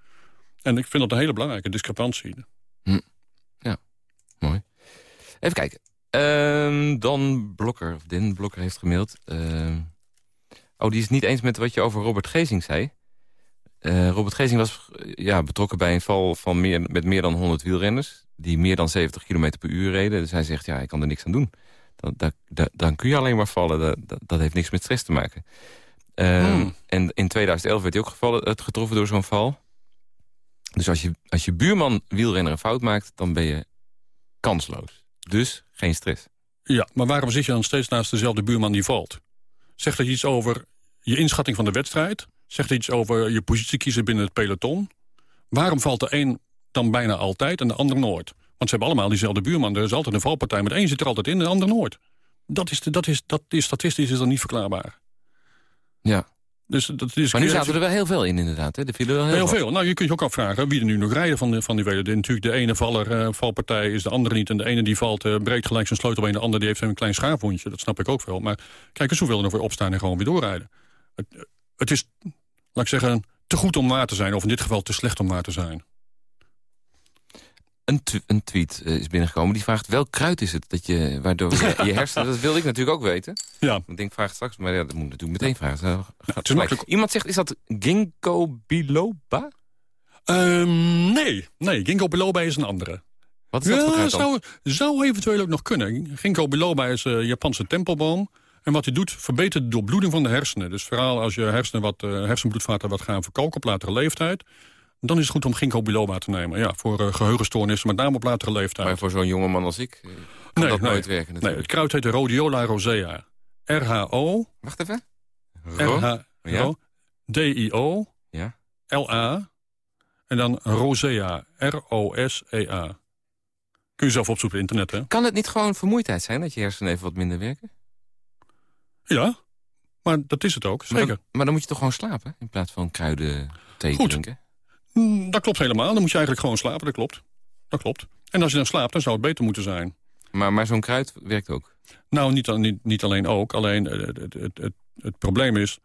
En ik vind dat een hele belangrijke discrepantie. Mooi. Even kijken. Ehm, dan Blokker, of Den Blokker heeft gemaild. Ehm, oh, die is niet eens met wat je over Robert Gezing zei. Eh, Robert Gezing was ja, betrokken bij een val van meer, met meer dan 100 wielrenners... die meer dan 70 km per uur reden. Dus hij zegt, ja, ik kan er niks aan doen. Dan, dan, kun je alleen maar vallen. Dat, dat, dat heeft niks met stress te maken. Ehm, Hmm. En in 2011 werd hij ook gevallen, het getroffen door zo'n val. Dus als je, als je buurman wielrenner een fout maakt... dan ben je kansloos. Dus geen stress. Ja, maar waarom zit je dan steeds naast dezelfde buurman die valt? Zegt dat iets over je inschatting van de wedstrijd? Zegt iets over je positie kiezen binnen het peloton? Waarom valt de een dan bijna altijd en de ander nooit? Want ze hebben allemaal diezelfde buurman. Er is altijd een valpartij, maar de een zit er altijd in de ander nooit. Dat is, dat is, dat is statistisch is dan niet verklaarbaar. Ja. Dus dat is Maar nu zaten er wel heel veel in inderdaad. Hè? Er vielen wel heel, Heel veel. Nou, je kunt je ook afvragen wie er nu nog rijden van, de, van die welen. Natuurlijk, de ene valler, eh, valpartij is de andere niet. En de ene die valt, eh, breekt gelijk zijn sleutelbeen. De andere die heeft een klein schaafwondje. Dat snap ik ook wel. Maar kijk eens hoeveel er nog weer opstaan en gewoon weer doorrijden. Het, eh, het is, laat ik zeggen, te goed om waar te zijn. Of in dit geval te slecht om waar te zijn. Een, een tweet eh, is binnengekomen die vraagt... welk kruid is het dat je, waardoor je, je hersenen... dat wilde ik natuurlijk ook weten. Ja, Ik denk, vraag straks. Maar ja, dat moet ik natuurlijk meteen vragen. Het is makkelijk. Iemand zegt, is dat ginkgo biloba? Ehm, nee, nee, ginkgo biloba is een andere. Wat is dat Ja, zou, zou eventueel ook nog kunnen. Ginkgo biloba is een Japanse tempelboom. En wat hij doet, verbetert de doorbloeding van de hersenen. Dus vooral als je hersenen wat, eh, hersenbloedvaten wat gaan verkalken op latere leeftijd... dan is het goed om ginkgo biloba te nemen. Ja, voor eh, geheugenstoornissen, met name op latere leeftijd. Maar voor zo'n jonge man als ik eh, kan Nee, dat nee. nooit werken nee, natuurlijk. het kruid heet Rhodiola rosea. R-H-O, Wacht even. Ro? R-H, Ja. L-A... en dan rosea, R-O-S-E-A. Kun je zelf opzoeken op internet, hè? Kan het niet gewoon vermoeidheid zijn dat je hersenen even wat minder werken? Ja, maar dat is het ook, Maar zeker. dan, maar dan moet je toch gewoon slapen in plaats van kruiden thee Goed. drinken? Mm, Dat klopt helemaal. Dan moet je eigenlijk gewoon slapen, dat klopt. Dat klopt. En als je dan slaapt, dan zou het beter moeten zijn. Maar, maar zo'n kruid werkt ook. Nou, niet, niet, niet alleen ook. Alleen eh, het, het, het, probleem is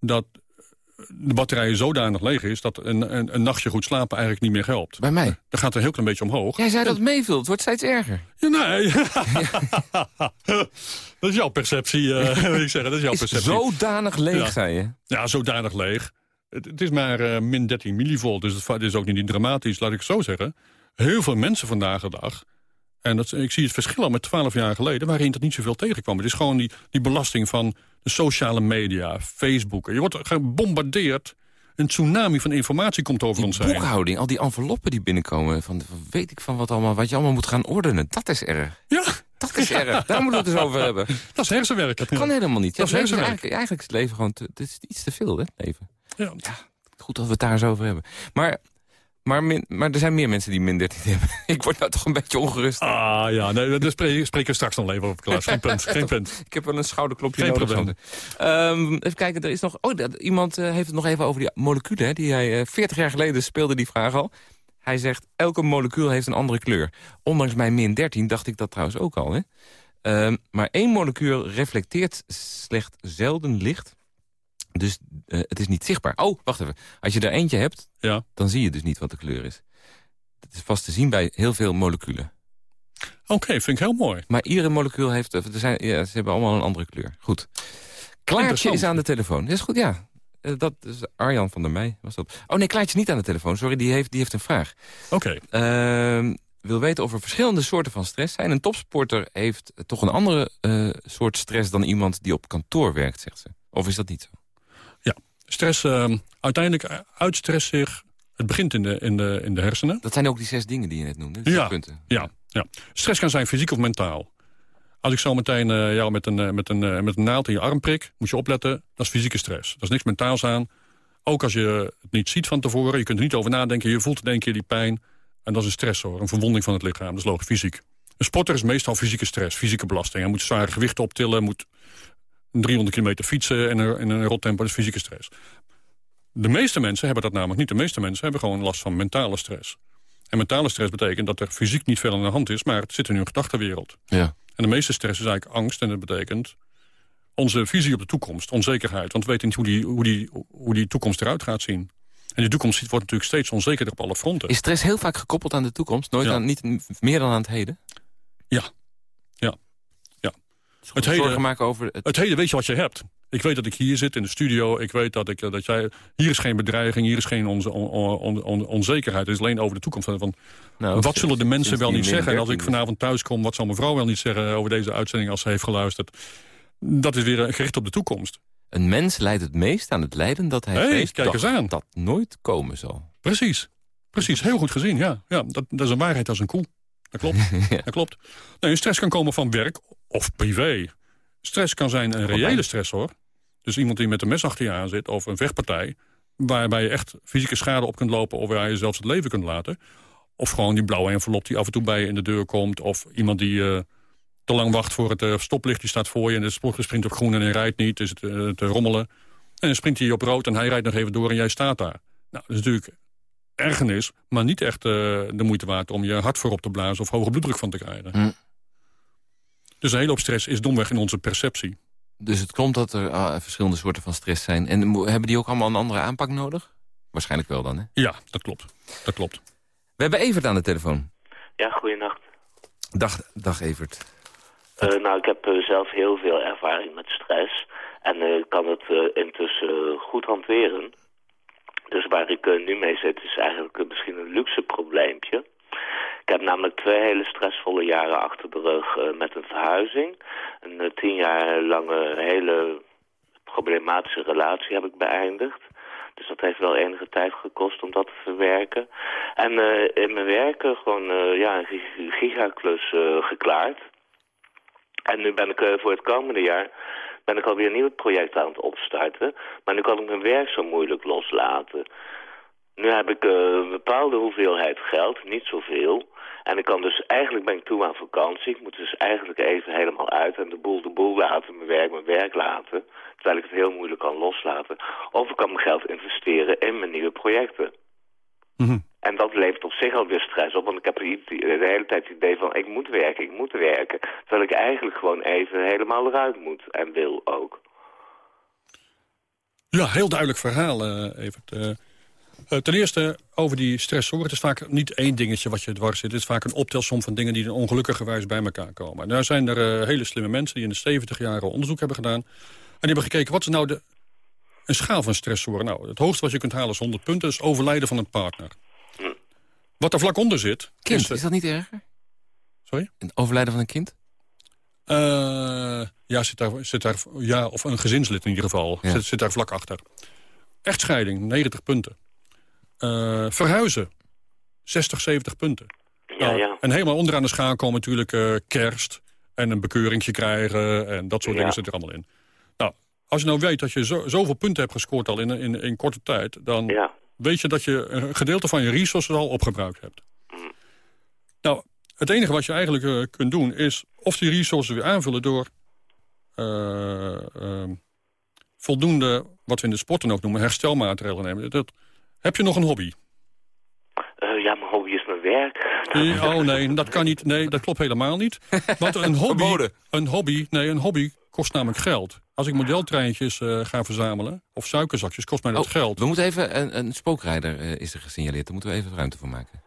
dat de batterij zodanig leeg is... dat een, een, een nachtje goed slapen eigenlijk niet meer helpt. Bij mij. Dan gaat het een heel klein beetje omhoog. Jij zei dat meevult. Het wordt steeds erger. Ja, nee. dat is jouw perceptie, wil ik zeggen. Dat is jouw Is perceptie. zodanig leeg, Ja. zei je. Ja, zodanig leeg. Het, het is maar eh, min 13 millivolt, dus het, is ook niet dramatisch, laat ik het zo zeggen. Heel veel mensen vandaag de dag... en dat, ik zie het verschil al met 12 jaar geleden... waarin dat niet zoveel tegenkwam. Het is gewoon die, die belasting van de sociale media, Facebook. Je wordt gebombardeerd een tsunami van informatie komt over Die ons heen. boekhouding, al die enveloppen die binnenkomen... Van, van weet ik van wat allemaal, wat je allemaal moet gaan ordenen. Dat is erg. Ja, Dat is erg. Daar moeten we het eens over hebben. dat is hersenwerk. Dat kan helemaal niet. Dat is Ja, hersenwerk. eigenlijk, eigenlijk is het leven gewoon... Te, het is iets te veel, hè, leven. Ja. Goed dat we het daar eens over hebben. Maar, maar, min- maar er zijn meer mensen die min 13 hebben. Ik word nou toch een beetje ongerust. Ah ja, nee, daar spreken we straks nog even over, Klaas. Geen punt, geen punt. Ik heb wel een schouderklopje Geen nodig. probleem. Ehm, even kijken, er is nog... Oh, dat- iemand eh, heeft het nog even over die moleculen. Hè, die hij, eh, 40 jaar geleden speelde die vraag al. Hij zegt, elke molecuul heeft een andere kleur. Ondanks mijn min 13 dacht ik dat trouwens ook al. Hè? Ehm, maar één molecuul reflecteert slecht zelden licht. Dus eh, het is niet zichtbaar. Oh, wacht even. Als je er eentje hebt, Ja. dan zie je dus niet wat de kleur is. Dat is vast te zien bij heel veel moleculen. Oké, vind ik heel mooi. Maar iedere molecuul heeft... Er zijn, ja, ze hebben allemaal een andere kleur. Goed. Klaartje is aan de telefoon. Dat is goed, ja. Eh, Dat is Arjan van der Meij. Was dat. Oh nee, Klaartje is niet aan de telefoon. Sorry, die heeft, die heeft een vraag. Oké, Ehm, wil weten of er verschillende soorten van stress zijn. Een topsporter heeft toch een andere eh, soort stress... dan iemand die op kantoor werkt, zegt ze. Of is dat niet zo? Stress, ehm, uiteindelijk eh, uitstress zich... Het begint in de, in, de, in de hersenen. Dat zijn ook die zes dingen die je net noemde. die Ja. punten. Ja, ja. Stress kan zijn fysiek of mentaal. Als ik zo meteen eh, jou met een, eh, met, een, eh, met een naald in je arm prik... moet je opletten, dat is fysieke stress. Dat is niks mentaals aan. Ook als je het niet ziet van tevoren, je kunt er niet over nadenken... je voelt in één keer die pijn. En dat is een stressor, een verwonding van het lichaam. Dat is logisch, fysiek. Een sporter is meestal fysieke stress, fysieke belasting. Hij moet zware gewichten optillen, moet 300 kilometer fietsen... in een, in een rottempo, is fysieke stress. De meeste mensen hebben dat namelijk niet. De meeste mensen hebben gewoon last van mentale stress. En mentale stress betekent dat er fysiek niet veel aan de hand is... maar het zit in uw gedachtenwereld. Ja. En de meeste stress is eigenlijk angst. En dat betekent onze visie op de toekomst, onzekerheid. Want we weten niet hoe die, hoe die, hoe die toekomst eruit gaat zien. En die toekomst wordt natuurlijk steeds onzekerder op alle fronten. Is stress heel vaak gekoppeld aan de toekomst? Nooit Ja. aan, niet meer dan aan het heden? Ja. Ja. Het zorgen maken over het... Het hele weet je wat je hebt. Ik weet dat ik hier zit in de studio. Ik weet dat, ik, eh, dat jij... Hier is geen bedreiging, hier is geen onze, on, on- on- onzekerheid. Het is alleen over de toekomst. Van, Nou, wat zullen de mensen wel niet zeggen? En als ik 13 vanavond thuis kom, wat zal mijn vrouw wel niet zeggen... over deze uitzending als ze heeft geluisterd? Dat is weer eh, gericht op de toekomst. Een mens leidt het meest aan het lijden dat hij Hey, kijk dat, eens aan. dat nooit komen zal. Precies. Precies, heel goed gezien, ja. ja dat, dat is een waarheid als een koe. Dat klopt. Ja. Dat klopt. Nee, stress kan komen van werk of privé. Stress kan zijn een reële stress, hoor. Dus iemand die met een mes achter je aan zit of een vechtpartij... waarbij je echt fysieke schade op kunt lopen... of waar je zelfs het leven kunt laten. Of gewoon die blauwe envelop die af en toe bij je in de deur komt... of iemand die eh, te lang wacht voor het eh, stoplicht, die staat voor je... en de springt op groen en hij rijdt niet, is het eh, te rommelen. En dan springt hij op rood en hij rijdt nog even door en jij staat daar. Nou, dat is natuurlijk ergernis, maar niet echt de moeite waard... om je hart voorop te blazen of hoge bloeddruk van te krijgen. Hm. Dus een hele hoop stress is domweg in onze perceptie. Dus het klopt dat er ah, verschillende soorten van stress zijn. En hebben die ook allemaal een andere aanpak nodig? Waarschijnlijk wel dan, hè? Ja, dat klopt. Dat klopt. We hebben Evert aan de telefoon. Ja, goeienacht. Dag, dag Evert. Eh, nou, ik heb eh, zelf heel veel ervaring met stress. En eh, ik kan het eh, intussen goed hanteren. Dus waar ik nu mee zit is eigenlijk misschien een luxe probleempje. Ik heb namelijk twee hele stressvolle jaren achter de rug eh, met een verhuizing. Een eh, tien jaar lange hele problematische relatie heb ik beëindigd. Dus dat heeft wel enige tijd gekost om dat te verwerken. En eh, in mijn werken gewoon ja, een gig- gigaklus geklaard. En nu ben ik voor het komende jaar ben ik alweer een nieuw project aan het opstarten. Maar nu kan ik mijn werk zo moeilijk loslaten. Nu heb ik een bepaalde hoeveelheid geld, niet zoveel. En ik kan dus, eigenlijk ben ik toe aan vakantie. Ik moet dus eigenlijk even helemaal uit en de boel de boel laten, mijn werk mijn werk laten. Terwijl ik het heel moeilijk kan loslaten. Of ik kan mijn geld investeren in mijn nieuwe projecten. Mhm. En dat levert op zich alweer stress op, want ik heb de hele tijd het idee van ik moet werken, ik moet werken. Terwijl ik eigenlijk gewoon even helemaal eruit moet en wil ook. Ja, heel duidelijk verhaal, eh Evert. Eh, eh, ten eerste over die stressor. Het is vaak niet één dingetje wat je dwars zit. Het is vaak een optelsom van dingen die ongelukkigerwijs bij elkaar komen. En daar zijn er eh, hele slimme mensen die in de 70 jaren onderzoek hebben gedaan. En die hebben gekeken, wat is nou de, een schaal van stressoren? Nou, het hoogste wat je kunt halen is 100 punten. Is overlijden van een partner. Wat er vlak onder zit... Kind, is, is dat niet erger? Sorry? Een overlijden van een kind? Eh, ja, zit daar, zit daar, ja, of een gezinslid in ieder geval. Ja. Zit, zit daar vlak achter. Echtscheiding, 90 punten. Uh, verhuizen, 60, 70 punten. Ja, nou, ja. En helemaal onderaan de schaal komen natuurlijk uh, kerst... en een bekeuringje krijgen en dat soort dingen zit er allemaal in. Nou, als je nou weet dat je zo, zoveel punten hebt gescoord al in, in, in korte tijd... dan ja. weet je dat je een gedeelte van je resources al opgebruikt hebt. Mm. Nou, het enige wat je eigenlijk uh, kunt doen is of die resources weer aanvullen door voldoende, wat we in de sporten ook noemen, herstelmaatregelen nemen. Dat, heb je nog een hobby? Uh, ja, mijn hobby is mijn werk. oh nee, dat kan niet. Nee, dat klopt helemaal niet. Want een hobby, een hobby, nee, een hobby kost namelijk geld. Als ik modeltreintjes uh, ga verzamelen, of suikerzakjes, kost mij dat oh, geld. We moeten even, een, een spookrijder uh, is er gesignaleerd. Daar moeten we even ruimte voor maken.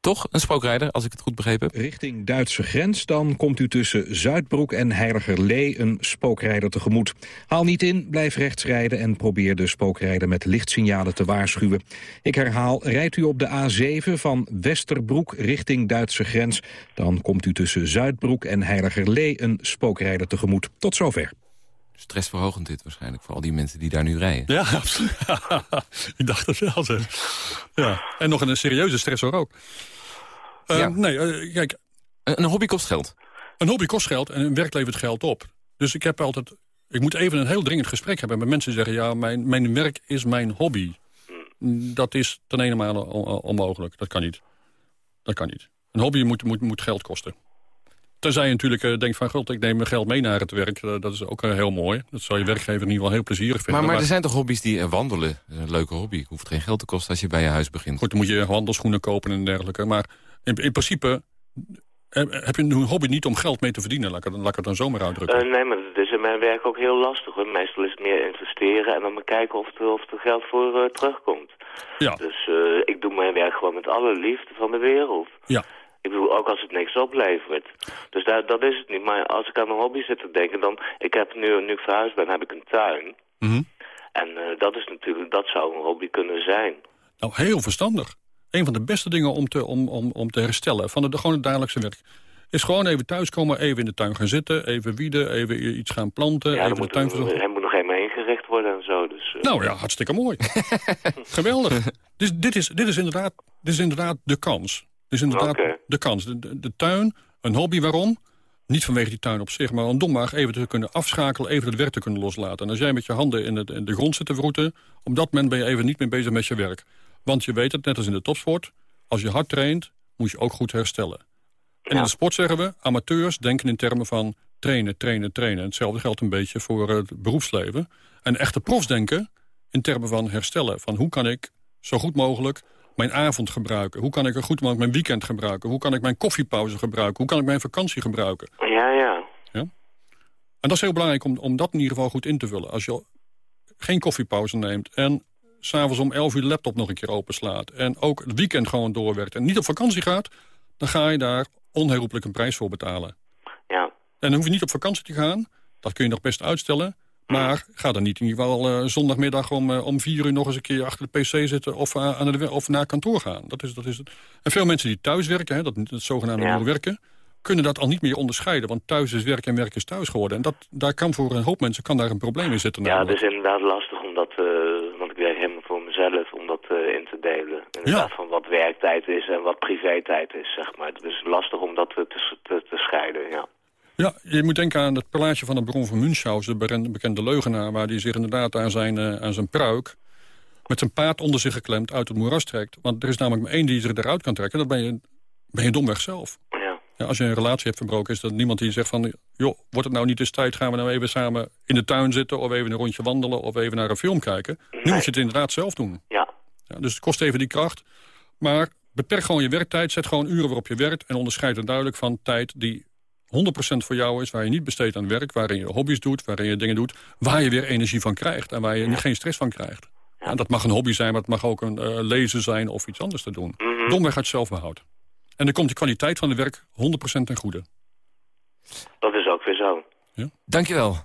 Toch een spookrijder, als ik het goed begrepen heb? Richting Duitse grens, dan komt u tussen Zuidbroek en Heiligerlee een spookrijder tegemoet. Haal niet in, blijf rechts rijden en probeer de spookrijder met lichtsignalen te waarschuwen. Ik herhaal, rijdt u op de A7 van Westerbroek richting Duitse grens, dan komt u tussen Zuidbroek en Heiligerlee een spookrijder tegemoet. Tot zover. Stressverhogend dit waarschijnlijk, voor al die mensen die daar nu rijden. Ja, absoluut. ik dacht dat wel. Zeg. Ja. En nog een serieuze stressor ook. Uh, Ja. Nee, uh, kijk, Een, een hobby kost geld. een hobby kost geld en een werk levert geld op. Dus ik heb altijd... Ik moet even een heel dringend gesprek hebben met mensen die zeggen... ja, mijn, mijn werk is mijn hobby. Dat is ten ene male onmogelijk. Dat kan niet. Dat kan niet. Een hobby moet, moet, moet geld kosten. Tenzij je natuurlijk uh, denkt van... God, ik neem mijn geld mee naar het werk. Uh, dat is ook uh, heel mooi. Dat zal je werkgever in ieder geval heel plezierig vinden. Maar, maar er zijn toch hobby's die wandelen? Dat is een leuke hobby. Het hoeft geen geld te kosten als je bij je huis begint. Goed, dan moet je wandelschoenen kopen en dergelijke. Maar in, in principe heb je een hobby niet om geld mee te verdienen. Laat ik, laat ik het dan zomaar uitdrukken. Uh, nee, maar dat is in mijn werk ook heel lastig. Hoor. Meestal is het meer investeren en dan maar kijken of er, of er geld voor uh, terugkomt. Ja. Dus uh, ik doe mijn werk gewoon met alle liefde van de wereld. Ja. Ik bedoel, ook als het niks oplevert. Dus daar, dat is het niet. Maar als ik aan een hobby zit te denken, dan... Ik heb nu, nu ik verhuisd ben, heb ik een tuin. Mm -hmm. En uh, dat is natuurlijk, dat zou een hobby kunnen zijn. Nou, heel verstandig. Een van de beste dingen om te, om, om, om te herstellen van het, gewoon het dagelijkse werk... is gewoon even thuiskomen, even in de tuin gaan zitten... even wieden, even iets gaan planten, ja, even de tuin verzorgen. Hij moet nog helemaal ingericht worden en zo. Dus, uh... Nou ja, hartstikke mooi. Geweldig. Dus dit is, dit, is inderdaad, dit is inderdaad de kans. Is inderdaad okay. de kans. De, de, de, tuin, een hobby, waarom? Niet vanwege die tuin op zich, maar om donderdag even te kunnen afschakelen... even het werk te kunnen loslaten. En als jij met je handen in, het, in de grond zit te vroeten... op dat moment ben je even niet meer bezig met je werk. Want je weet het, net als in de topsport... als je hard traint, moet je ook goed herstellen. En in de sport zeggen we, amateurs denken in termen van... trainen, trainen, trainen. Hetzelfde geldt een beetje voor het beroepsleven. En echte profs denken in termen van herstellen. Van hoe kan ik zo goed mogelijk mijn avond gebruiken? Hoe kan ik er goed mogelijk mijn weekend gebruiken? Hoe kan ik mijn koffiepauze gebruiken? Hoe kan ik mijn vakantie gebruiken? Ja, ja. ja? En dat is heel belangrijk om, om dat in ieder geval goed in te vullen. Als je geen koffiepauze neemt en s'avonds om 11 uur de laptop nog een keer openslaat... en ook het weekend gewoon doorwerkt en niet op vakantie gaat... dan ga je daar onherroepelijk een prijs voor betalen. Ja. En dan hoef je niet op vakantie te gaan. Dat kun je nog best uitstellen. Maar ga dan niet in ieder geval uh, zondagmiddag om, uh, om vier uur nog eens een keer achter de pc zitten of, uh, aan de, of naar kantoor gaan. Dat is, dat is het. En veel mensen die thuis werken, hè, dat, dat zogenaamde ja. werken, kunnen dat al niet meer onderscheiden. Want thuis is werk en werk is thuis geworden. En dat, daar kan voor een hoop mensen kan daar een probleem in zitten. Ja, het is inderdaad lastig om dat, want ik werk helemaal voor mezelf, om dat in te delen. Inderdaad Ja. van wat werktijd is en wat privé-tijd is, zeg maar. Het is lastig om dat te, te, te scheiden, ja. Ja, je moet denken aan het plaatje van de Baron van Münchhausen... de bekende leugenaar, waar hij zich inderdaad aan zijn, uh, aan zijn pruik... met zijn paard onder zich geklemd uit het moeras trekt. Want er is namelijk maar één die zich eruit kan trekken. Dat ben je, ben je domweg zelf. Ja. Ja, als je een relatie hebt verbroken, is dat niemand die zegt van... joh, wordt het nou niet eens tijd, gaan we nou even samen in de tuin zitten... of even een rondje wandelen of even naar een film kijken. Nee. Nu moet je het inderdaad zelf doen. Ja. ja. Dus het kost even die kracht. Maar beperk gewoon je werktijd, zet gewoon uren waarop je werkt... en onderscheid er duidelijk van tijd die 100% voor jou is, waar je niet besteedt aan werk... waarin je hobby's doet, waarin je dingen doet... waar je weer energie van krijgt en waar je ja. geen stress van krijgt. Ja. En dat mag een hobby zijn, maar het mag ook een uh, lezen zijn... of iets anders te doen. Mm -hmm. Domweg uit zelfbehoud. En dan komt de kwaliteit van het werk 100% ten goede. Dat is ook weer zo. Ja? Dankjewel.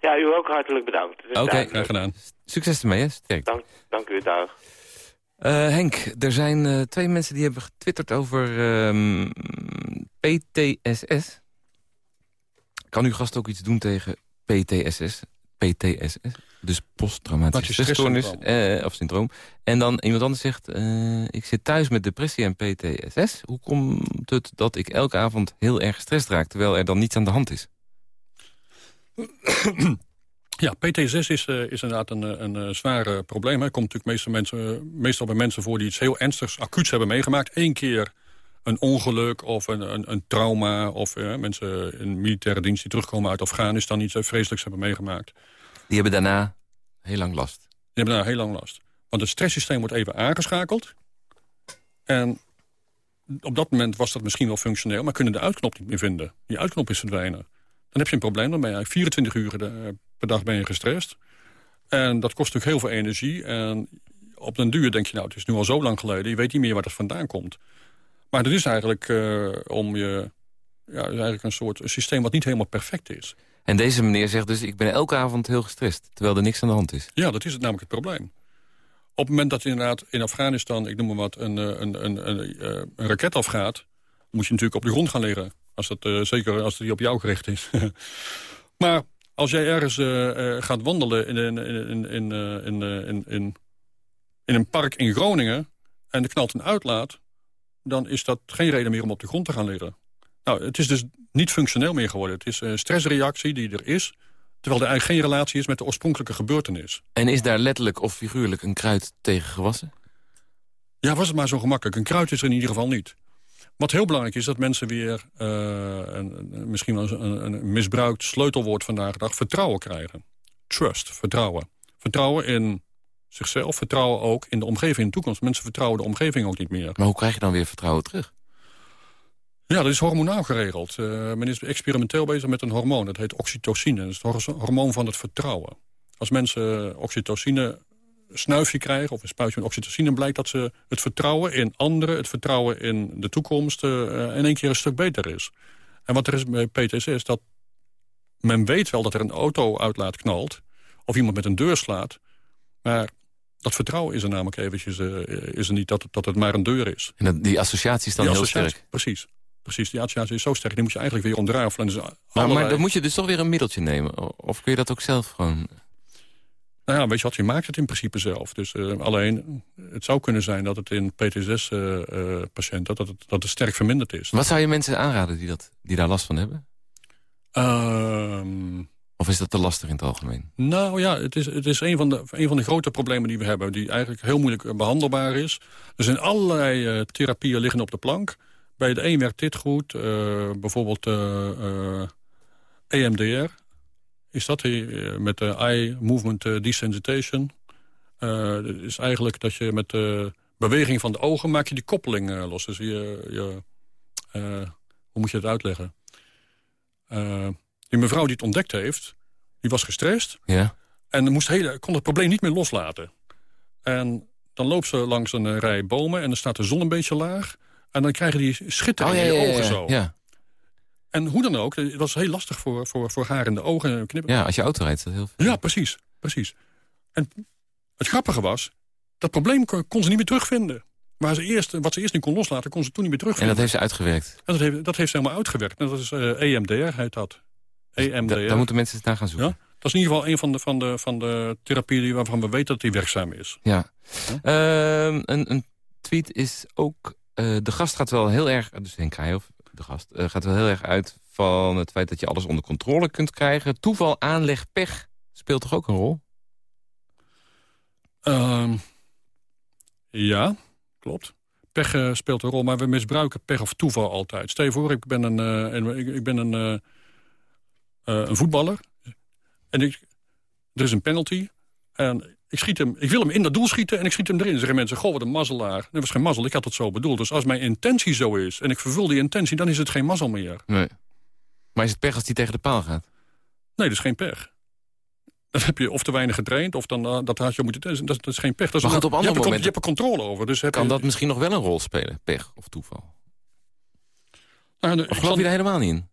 Ja, u ook hartelijk bedankt. Oké, okay. graag gedaan. Succes ermee, hè? Sterk. Dank, dank u, dag. Uh, Henk, er zijn uh, twee mensen die hebben getwitterd over uh, PTSS. Kan uw gast ook iets doen tegen PTSS? PTSS? Dus posttraumatische Traumatische stressstoornis eh, of syndroom. En dan iemand anders zegt, eh, ik zit thuis met depressie en PTSS. Hoe komt het dat ik elke avond heel erg gestrest raak... terwijl er dan niets aan de hand is? Ja, PTSS is, eh, is inderdaad een, eh, een, zware probleem. Het komt natuurlijk meestal, mensen, meestal bij mensen voor die iets heel ernstigs, acuuts hebben meegemaakt. Eén keer een ongeluk of een, een, een trauma... of mensen in militaire dienst die terugkomen uit Afghanistan... iets vreselijks hebben meegemaakt. Die hebben daarna heel lang last. Die hebben daarna heel lang last. Want het stresssysteem wordt even aangeschakeld. En op dat moment was dat misschien wel functioneel... maar kunnen de uitknop niet meer vinden. Die uitknop is verdwijnen. Dan heb je een probleem, dan ben je 24 uur per dag ben je gestrest. En dat kost natuurlijk heel veel energie. En op den duur denk je, nou, het is nu al zo lang geleden... je weet niet meer waar dat vandaan komt. Maar het is eigenlijk uh, om je... Ja, is eigenlijk een soort systeem wat niet helemaal perfect is. En deze meneer zegt dus, ik ben elke avond heel gestrest... terwijl er niks aan de hand is. Ja, dat is het namelijk het probleem. Op het moment dat inderdaad in Afghanistan, ik noem maar wat, een, een, een, een, een raket afgaat... moet je natuurlijk op de grond gaan liggen. Als dat, uh, zeker als die op jou gericht is. maar als jij ergens uh, gaat wandelen in, in, in, in, in, in, in, in een park in Groningen... en er knalt een uitlaat, dan is dat geen reden meer om op de grond te gaan liggen. Nou, het is dus niet functioneel meer geworden. Het is een stressreactie die er is... terwijl er eigenlijk geen relatie is met de oorspronkelijke gebeurtenis. En is daar letterlijk of figuurlijk een kruid tegen gewassen? Ja, was het maar zo gemakkelijk. Een kruid is er in ieder geval niet. Wat heel belangrijk is dat mensen weer, uh, een, misschien wel een, een, misbruikt sleutelwoord vandaag de dag, vertrouwen krijgen. Trust, vertrouwen. Vertrouwen in zichzelf, vertrouwen ook in de omgeving in de toekomst. Mensen vertrouwen de omgeving ook niet meer. Maar hoe krijg je dan weer vertrouwen terug? Ja, dat is hormonaal geregeld. Uh, men is experimenteel bezig met een hormoon. Dat heet oxytocine. Dat is het hormoon van het vertrouwen. Als mensen oxytocine snuifje krijgen... of een spuitje met oxytocine... blijkt dat ze het vertrouwen in anderen... het vertrouwen in de toekomst... Uh, in één keer een stuk beter is. En wat er is bij PTSS is dat men weet wel dat er een auto uitlaat knalt... of iemand met een deur slaat... maar dat vertrouwen is er namelijk eventjes uh, is er niet dat, dat het maar een deur is. En die associatie is dan heel sterk? Precies. Precies, die associatie is zo sterk. Die moet je eigenlijk weer omdraaien. Dus maar, maar dan moet je dus toch weer een middeltje nemen? Of kun je dat ook zelf gewoon... Nou ja, weet je wat, je maakt het in principe zelf. Dus uh, alleen, het zou kunnen zijn dat het in PTSS-patiënten... Uh, dat, dat het sterk verminderd is. Wat zou je mensen aanraden die, dat, die daar last van hebben? Of is dat te lastig in het algemeen? Nou ja, het is, het is een, van de, een van de grote problemen die we hebben... die eigenlijk heel moeilijk behandelbaar is. Er zijn allerlei uh, therapieën liggen op de plank. Bij de een werkt dit goed. bijvoorbeeld EMDR, is dat uh, met de eye movement uh, desensitization. Uh, is eigenlijk dat je met de beweging van de ogen maak je die koppeling los. Dus je, je hoe moet je het uitleggen? Die mevrouw die het ontdekt heeft, die was gestrest. Ja. En moest hele, kon het probleem niet meer loslaten. En dan loopt ze langs een rij bomen en dan staat de zon een beetje laag. En dan krijgen die schittering oh, ja, ogen zo. Ja. En hoe dan ook, het was heel lastig voor, voor, voor haar in de ogen. Knippen. Ja, als je auto rijdt dat heel veel. Ja, precies, precies. En het grappige was, dat probleem kon, ze niet meer terugvinden. Waar ze eerst, wat ze eerst niet kon loslaten, kon ze toen niet meer terugvinden. En dat heeft ze uitgewerkt? En dat heeft, dat heeft ze helemaal uitgewerkt. En dat is uh, eh, EMDR, heet dat. EMDR. Da daar moeten mensen eens naar gaan zoeken. Ja? Dat is in ieder geval een van de, van de, van de therapieën waarvan we weten dat die werkzaam is. Ja. ja? Uh, een, een tweet is ook... Uh, de gast gaat wel heel erg... Dus Henk Krijhoff, de gast, uh, gaat wel heel erg uit van het feit dat je alles onder controle kunt krijgen. Toeval, aanleg, pech speelt toch ook een rol? Um, ja, klopt. Pech uh, speelt een rol, maar we misbruiken pech of toeval altijd. Stel je voor, ik ben een, uh, ik, ik, ben een, uh, een voetballer. En ik, er is een penalty. En ik, schiet hem, ik wil hem in dat doel schieten en ik schiet hem erin. Zeggen mensen, goh, wat een mazzelaar. Dat was geen mazzel, ik had het zo bedoeld. Dus als mijn intentie zo is en ik vervul die intentie... dan is het geen mazzel meer. Nee. Maar is het pech als die tegen de paal gaat? Nee, dat is geen pech. Dan heb je of te weinig getraind, of dan, uh, dat had je moeten... Dat, dat is geen pech. Dat is maar goed, op andere je momenten... je hebt er controle over. Dus kan je, dat misschien nog wel een rol spelen? Pech of toeval? Nou, of geloof je daar helemaal niet in?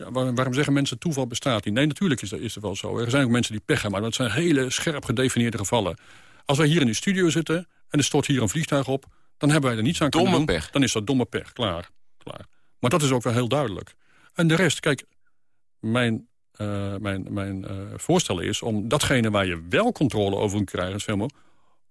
Ja, waarom zeggen mensen toeval bestaat niet? Nee, natuurlijk is dat, is dat wel zo. Er zijn ook mensen die pech hebben, maar dat zijn hele scherp gedefinieerde gevallen. Als wij hier in de studio zitten en er stort hier een vliegtuig op... dan hebben wij er niets aan domme kunnen doen. Pech. Dan is dat domme pech, klaar. klaar. Maar dat is ook wel heel duidelijk. En de rest, kijk, mijn eh, mijn, mijn eh, voorstel is om datgene waar je wel controle over kunt krijgen... Is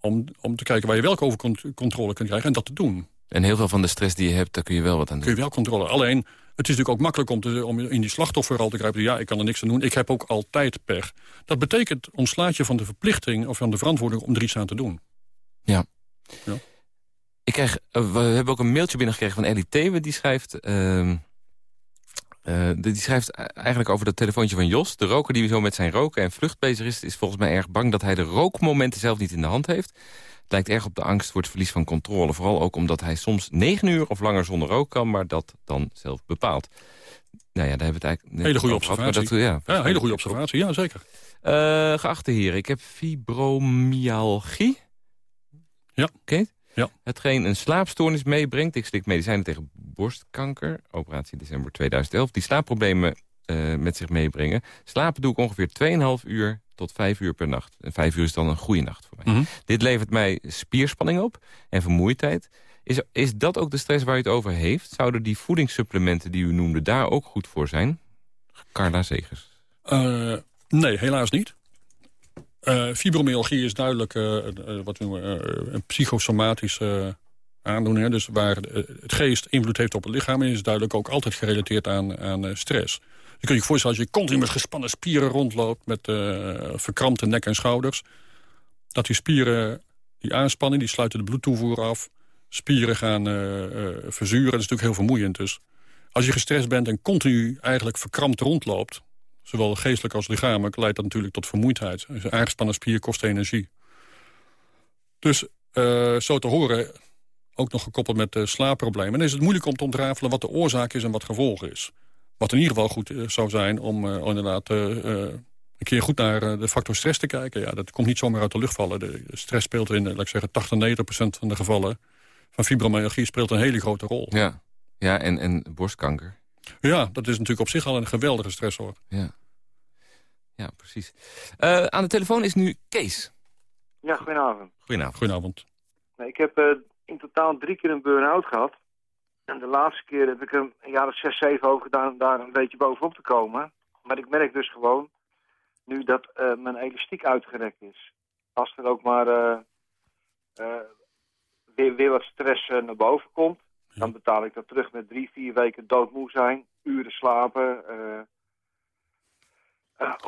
om, om te kijken waar je wel over controle kunt krijgen en dat te doen. En heel veel van de stress die je hebt, daar kun je wel wat aan doen. Kun je wel controle. Alleen, het is natuurlijk ook makkelijk om, te, om in die slachtofferrol te grijpen. Ja, ik kan er niks aan doen. Ik heb ook altijd pech. Dat betekent ontslaat je van de verplichting of van de verantwoording om er iets aan te doen. Ja. ja. Ik krijg, eh, we hebben ook een mailtje binnengekregen van Ellie Thewe. Die schrijft... Uh, uh, die schrijft eigenlijk over dat telefoontje van Jos. De roker die zo met zijn roken en vlucht bezig is... is volgens mij erg bang dat hij de rookmomenten zelf niet in de hand heeft. Het lijkt erg op de angst voor het verlies van controle. Vooral ook omdat hij soms negen uur of langer zonder rook kan... maar dat dan zelf bepaalt. Nou ja, daar hebben we het eigenlijk... Hele goede observatie. Dat, ja, ja, hele goede observatie, ja zeker. Uh, geachte heren, ik heb fibromyalgie. Ja. Oké. Ja. Hetgeen een slaapstoornis meebrengt. Ik slik medicijnen tegen borstkanker. Operatie december 2011. Die slaapproblemen uh, met zich meebrengen. Slapen doe ik ongeveer 2,5 uur tot 5 uur per nacht. En 5 uur is dan een goede nacht voor mij. Mhm. Dit levert mij spierspanning op en vermoeidheid. Is, is dat ook de stress waar u het over heeft? Zouden die voedingssupplementen die u noemde daar ook goed voor zijn? Carla Zegers. Uh, nee, helaas niet. Uh, fibromyalgie is duidelijk uh, wat we noemen, een psychosomatische aandoening. Hè? Dus waar het geest invloed heeft op het lichaam... is duidelijk ook altijd gerelateerd aan, aan stress. Je kunt je voorstellen als je continu met gespannen spieren rondloopt... met verkrampte nek en schouders... dat die spieren, die aanspanning, die sluiten de bloedtoevoer af... spieren gaan verzuren. Dat is natuurlijk heel vermoeiend. Dus als je gestrest bent en continu eigenlijk verkrampt rondloopt zowel geestelijk als lichamelijk, leidt dat natuurlijk tot vermoeidheid. Een aangespannen spier kost energie. Dus uh, zo te horen, ook nog gekoppeld met uh, slaapproblemen... dan is het moeilijk om te ontrafelen wat de oorzaak is en wat gevolg is. Wat in ieder geval goed uh, zou zijn om inderdaad een keer goed naar de factor stress te kijken. Ja, dat komt niet zomaar uit de lucht vallen. De stress speelt in, laat ik zeggen, 80, 90 procent van de gevallen... van fibromyalgie speelt een hele grote rol. Ja, ja en, en borstkanker. Ja, dat is natuurlijk op zich al een geweldige stressor. Ja, ja precies. Uh, aan de telefoon is nu Kees. Ja, goedenavond. Goedenavond. goedenavond. Nee, ik heb uh, in totaal drie keer een burn-out gehad. En de laatste keer heb ik er een jaar of zes, zeven over gedaan daar een beetje bovenop te komen. Maar ik merk dus gewoon nu dat uh, mijn elastiek uitgerekt is. Als er ook maar weer, weer wat stress naar boven komt, dan betaal ik dat terug met drie, vier weken doodmoe zijn, uren slapen. Uh,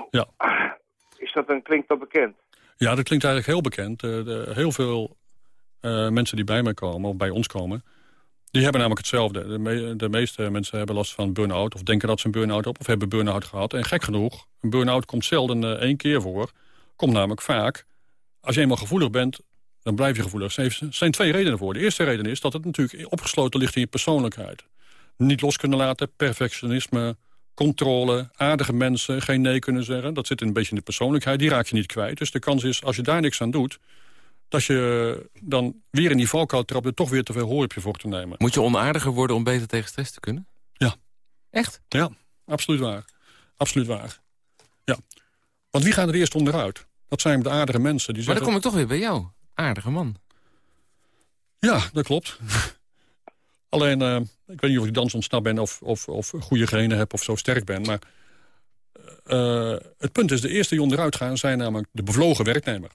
ja. Is dat een, klinkt dat bekend? Ja, dat klinkt eigenlijk heel bekend. De, heel veel mensen die bij mij komen, of bij ons komen... die hebben namelijk hetzelfde. De, me de meeste mensen hebben last van burn-out... of denken dat ze een burn-out hebben, of hebben burn-out gehad. En gek genoeg, een burn-out komt zelden één keer voor. Komt namelijk vaak, als je eenmaal gevoelig bent dan blijf je gevoelig. Er zijn twee redenen voor. De eerste reden is dat het natuurlijk opgesloten ligt in je persoonlijkheid. Niet los kunnen laten, perfectionisme, controle, aardige mensen, geen nee kunnen zeggen. Dat zit een beetje in de persoonlijkheid, die raak je niet kwijt. Dus de kans is, als je daar niks aan doet... dat je dan weer in die valkuil trapt... er toch weer te veel hoor op je voor te nemen. Moet je onaardiger worden om beter tegen stress te kunnen? Ja. Echt? Ja, absoluut waar. Absoluut waar. Ja. Want wie gaat er eerst onderuit? Dat zijn de aardige mensen. Die maar dan kom ik toch weer bij jou aardige man. Ja, dat klopt. Alleen, uh, ik weet niet of ik dans ontsnapt ben of, of, of goede genen heb of zo sterk ben. Maar uh, het punt is, de eerste die onderuit gaan zijn namelijk de bevlogen werknemer.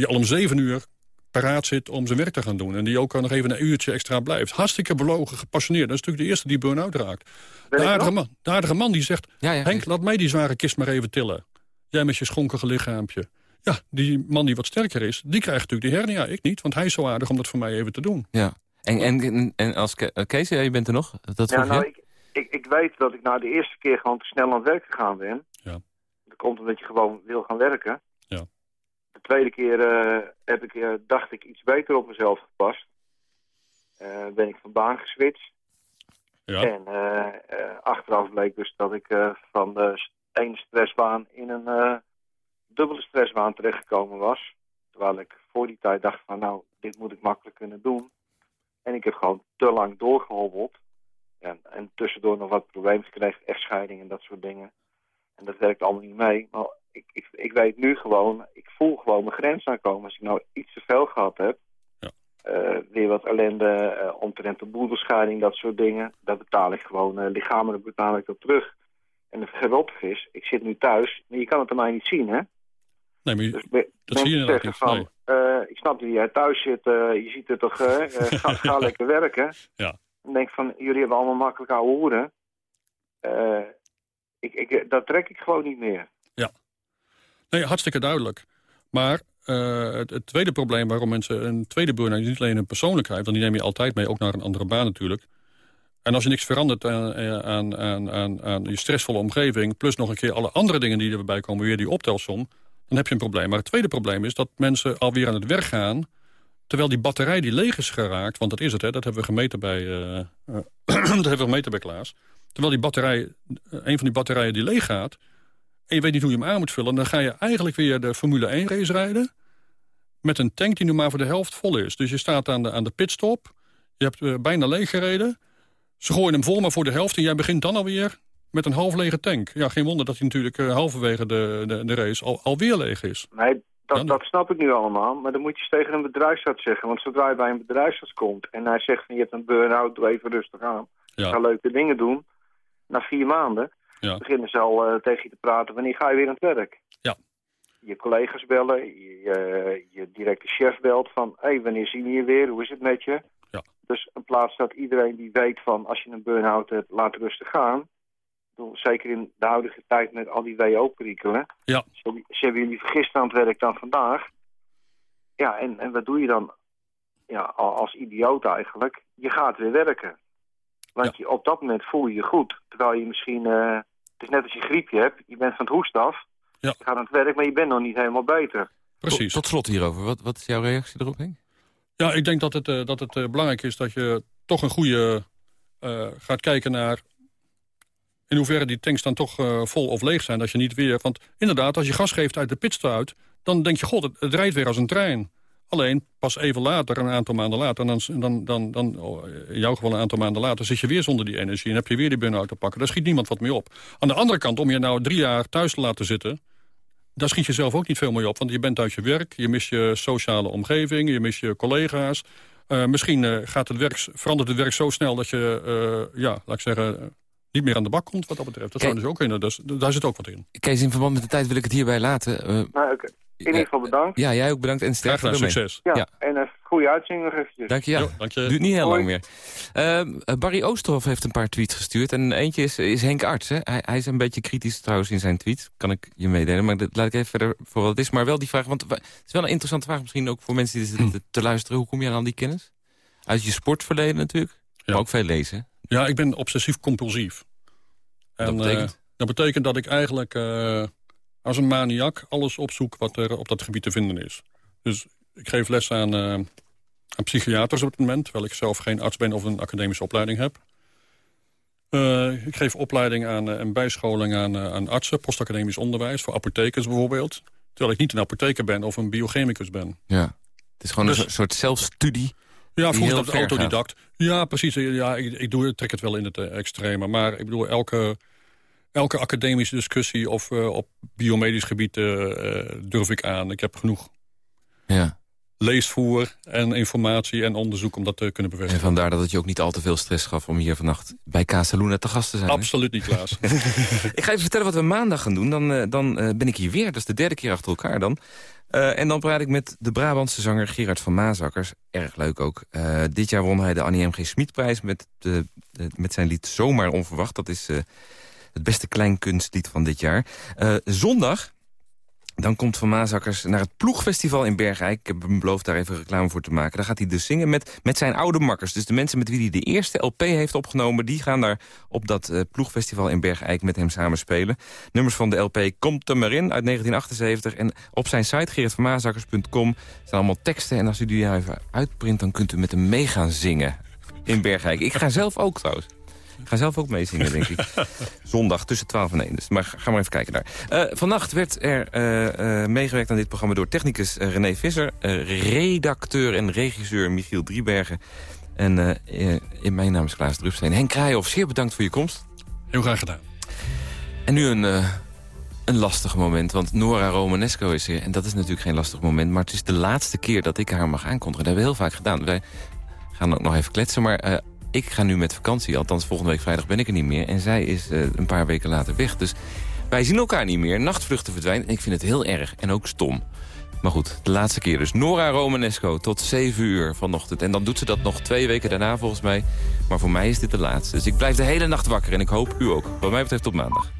Die al om zeven uur paraat zit om zijn werk te gaan doen. En die ook nog even een uurtje extra blijft. Hartstikke belogen, gepassioneerd. Dat is natuurlijk de eerste die burn-out raakt. De aardige, man, de aardige man die zegt... Ja, ja, Henk, laat mij die zware kist maar even tillen. Jij met je schonkige lichaampje. Ja, die man die wat sterker is, die krijgt natuurlijk die hernia. Ik niet, want hij is zo aardig om dat voor mij even te doen. Ja. En, en, en als eh, Kees, je bent er nog? Dat ja, nou, ik, ik, ik weet dat ik nou de eerste keer gewoon te snel aan het werk gegaan ben. Ja. Dat komt omdat je gewoon wil gaan werken. De tweede keer uh, heb ik, uh, dacht ik iets beter op mezelf gepast. Uh, ben ik van baan geswitcht. Ja. En achteraf bleek dus dat ik van de ene stressbaan in een dubbele stressbaan terechtgekomen was. Terwijl ik voor die tijd dacht van nou, dit moet ik makkelijk kunnen doen. En ik heb gewoon te lang doorgehobbeld. En, en tussendoor nog wat problemen gekregen, echtscheiding en dat soort dingen. En dat werkt allemaal niet mee. Maar ik, ik, ik weet nu gewoon, ik voel gewoon mijn grens aankomen. Als ik nou iets te veel gehad heb, ja. uh, weer wat ellende, uh, omtrent de dat soort dingen. Dat betaal ik gewoon, uh, lichamelijk betaal ik dat terug. en het geweldig is, ik zit nu thuis, maar je kan het aan mij niet zien, hè? Nee, maar je- Dus me- dat zie je zeggen van, Nee. eh, ik snap dat jij thuis zit, eh, je ziet het toch, eh, eh, ga, ga lekker werken. Ja. Dan denk ik van, jullie hebben allemaal makkelijk ouwe hoeren. Eh, ik, ik, dat trek ik gewoon niet meer. Nee, hartstikke duidelijk. Maar eh, het, tweede probleem waarom mensen een tweede burn-out... niet alleen een persoonlijkheid, want die neem je altijd mee... ook naar een andere baan natuurlijk. En als je niks verandert aan, eh, aan, aan, aan, aan je stressvolle omgeving... plus nog een keer alle andere dingen die erbij komen... weer die optelsom, dan heb je een probleem. Maar het tweede probleem is dat mensen alweer aan het werk gaan... terwijl die batterij die leeg is geraakt... want dat is het, hè, dat hebben we gemeten bij, eh, eh, dat hebben we gemeten bij Klaas... terwijl die batterij, eh, een van die batterijen die leeg gaat en je weet niet hoe je hem aan moet vullen... dan ga je eigenlijk weer de Formule 1 race rijden... met een tank die nu maar voor de helft vol is. Dus je staat aan de, aan de pitstop, je hebt eh, bijna leeg gereden... ze gooien hem vol maar voor de helft... en jij begint dan alweer met een half lege tank. Ja, geen wonder dat hij natuurlijk eh, halverwege de, de, de race al, alweer leeg is. Nee, dat, Ja, dat snap ik nu allemaal. Maar dan moet je eens tegen een bedrijfsarts zeggen. Want zodra je bij een bedrijfsarts komt en hij zegt van je hebt een burn-out, doe even rustig aan. Ja. Ga leuke dingen doen. Na vier maanden Ja. beginnen ze al eh, tegen je te praten. Wanneer ga je weer aan het werk? Ja. Je collega's bellen, je, je, je directe chef belt van... hé, hey, wanneer zien we je weer? Hoe is het met je? Ja. Dus in plaats dat iedereen die weet van... als je een burn-out hebt, laat rustig gaan. Zeker in de huidige tijd met al die WO-perikelen. Ja. Ze, hebben- ze hebben jullie gisteren aan het werk dan vandaag. Ja, en, en wat doe je dan? Ja, al- als idioot eigenlijk. Je gaat weer werken. Want je, op dat moment voel je je goed. Terwijl je misschien... eh, het is net als je griepje hebt. Je bent van het hoest af. Ja. Je gaat aan het werk, maar je bent nog niet helemaal beter. Precies. Tot slot hierover, wat, wat is jouw reactie erop, Henk? Ja, ik denk dat het, eh, dat het eh, belangrijk is dat je toch een goede... eh, gaat kijken naar in hoeverre die tanks dan toch eh, vol of leeg zijn. Dat je niet weer... Want inderdaad, als je gas geeft uit de pitstraat... dan denk je, god, het, het rijdt weer als een trein. Alleen, pas even later, een aantal maanden later... dan, dan, dan, dan oh, in jouw geval een aantal maanden later... zit je weer zonder die energie en heb je weer die burn-out te pakken. Daar schiet niemand wat mee op. Aan de andere kant, om je nou drie jaar thuis te laten zitten... daar schiet je zelf ook niet veel mee op. Want je bent uit je werk, je mist je sociale omgeving... je mist je collega's. Eh, misschien eh, gaat het werk, verandert het werk zo snel dat je, eh, ja, laat ik zeggen... niet meer aan de bak komt wat dat betreft. Dat zou Kijk. dus ook kunnen. Dus, daar zit ook wat in. Kees, in verband met de tijd wil ik het hierbij laten. Eh, Nou, oké. In ieder geval bedankt. ja, jij ook bedankt en sterkte gedaan, succes. Ja, Ja. en een goede uitzending nog eventjes. Dank je. Ja. Jo, dank je. Duurt niet heel Hoi. lang meer. Ehm, eh, Barry Oosterhoff heeft een paar tweets gestuurd. En eentje is, is Henk Arts. Hè? Hij, hij is een beetje kritisch trouwens in zijn tweet. Kan ik je meedelen. Maar dat laat ik even verder voor wat het is. Maar wel die vraag. Want wa- het is wel een interessante vraag misschien ook voor mensen die zitten te, te luisteren. Hoe kom je aan die kennis? Uit je sportverleden natuurlijk. Ja. Maar ook veel lezen. Ja, ik ben obsessief-compulsief. Dat En, betekent? eh, dat betekent dat ik eigenlijk eh, als een maniak alles opzoek wat er op dat gebied te vinden is. Dus ik geef les aan, eh, aan psychiaters op het moment... terwijl ik zelf geen arts ben of een academische opleiding heb. Eh, ik geef opleiding aan, eh, en bijscholing aan, aan artsen, postacademisch onderwijs... voor apothekers bijvoorbeeld. Terwijl ik niet een apotheker ben of een biochemicus ben. Ja. Het is gewoon Dus- een soort- soort zelfstudie. Ja, vroeger heel dat autodidact. Ja, precies. Ja, ik, ik, doe, ik trek het wel in het extreme. Maar ik bedoel, elke, elke academische discussie of eh, op biomedisch gebied eh, eh, durf ik aan. Ik heb genoeg Ja. leesvoer en informatie en onderzoek om dat te kunnen En bevestigen. vandaar dat het je ook niet al te veel stress gaf... om hier vannacht bij Casaluna te gast te zijn. hè? Absoluut niet, Klaas. Ik ga even vertellen wat we maandag gaan doen. Dan, dan ben ik hier weer. Dat is de derde keer achter elkaar dan. En dan praat ik met de Brabantse zanger Gerard van Maasakkers. Erg leuk ook. Dit jaar won hij de Annie M. G. Smitprijs met, met zijn lied Zomaar Onverwacht. Dat is het beste kleinkunstlied van dit jaar. Eh, zondag... Dan komt Van Maasakkers naar het Ploegfestival in Bergijk. Ik heb hem beloofd daar even reclame voor te maken. Daar gaat hij dus zingen met, met zijn oude makkers. Dus de mensen met wie hij de eerste LP heeft opgenomen... die gaan daar op dat eh, Ploegfestival in Bergijk met hem samen spelen. Nummers van de LP Komt er maar in uit 1978. En op zijn site gerritvanmaasakkers.com staan allemaal teksten. En als u die even uitprint, dan kunt u met hem mee gaan zingen in Bergijk. Ik ga zelf ook trouwens. Ga zelf ook meezingen, denk ik. Zondag tussen 12 en 1. Dus, maar ga maar even kijken daar. Eh, vannacht werd er eh, eh, meegewerkt aan dit programma door technicus René Visser... redacteur en regisseur Michiel Driebergen... en in mijn naam is Klaas Drupsteen. Henk Krijhoff, zeer bedankt voor je komst. Heel graag gedaan. En nu een, een lastig moment, want Nora Romanesco is hier. En dat is natuurlijk geen lastig moment, maar het is de laatste keer dat ik haar mag aankondigen. Dat hebben we heel vaak gedaan. Wij gaan ook nog even kletsen, maar ik ga nu met vakantie. Althans, volgende week vrijdag ben ik er niet meer. En zij is eh, een paar weken later weg. Dus wij zien elkaar niet meer. Nachtvluchten verdwijnen. En ik vind het heel erg. En ook stom. Maar goed, de laatste keer dus. Nora Romanesco tot 7 uur vanochtend. En dan doet ze dat nog twee weken daarna volgens mij. Maar voor mij is dit de laatste. Dus ik blijf de hele nacht wakker en ik hoop u ook. Wat mij betreft tot maandag.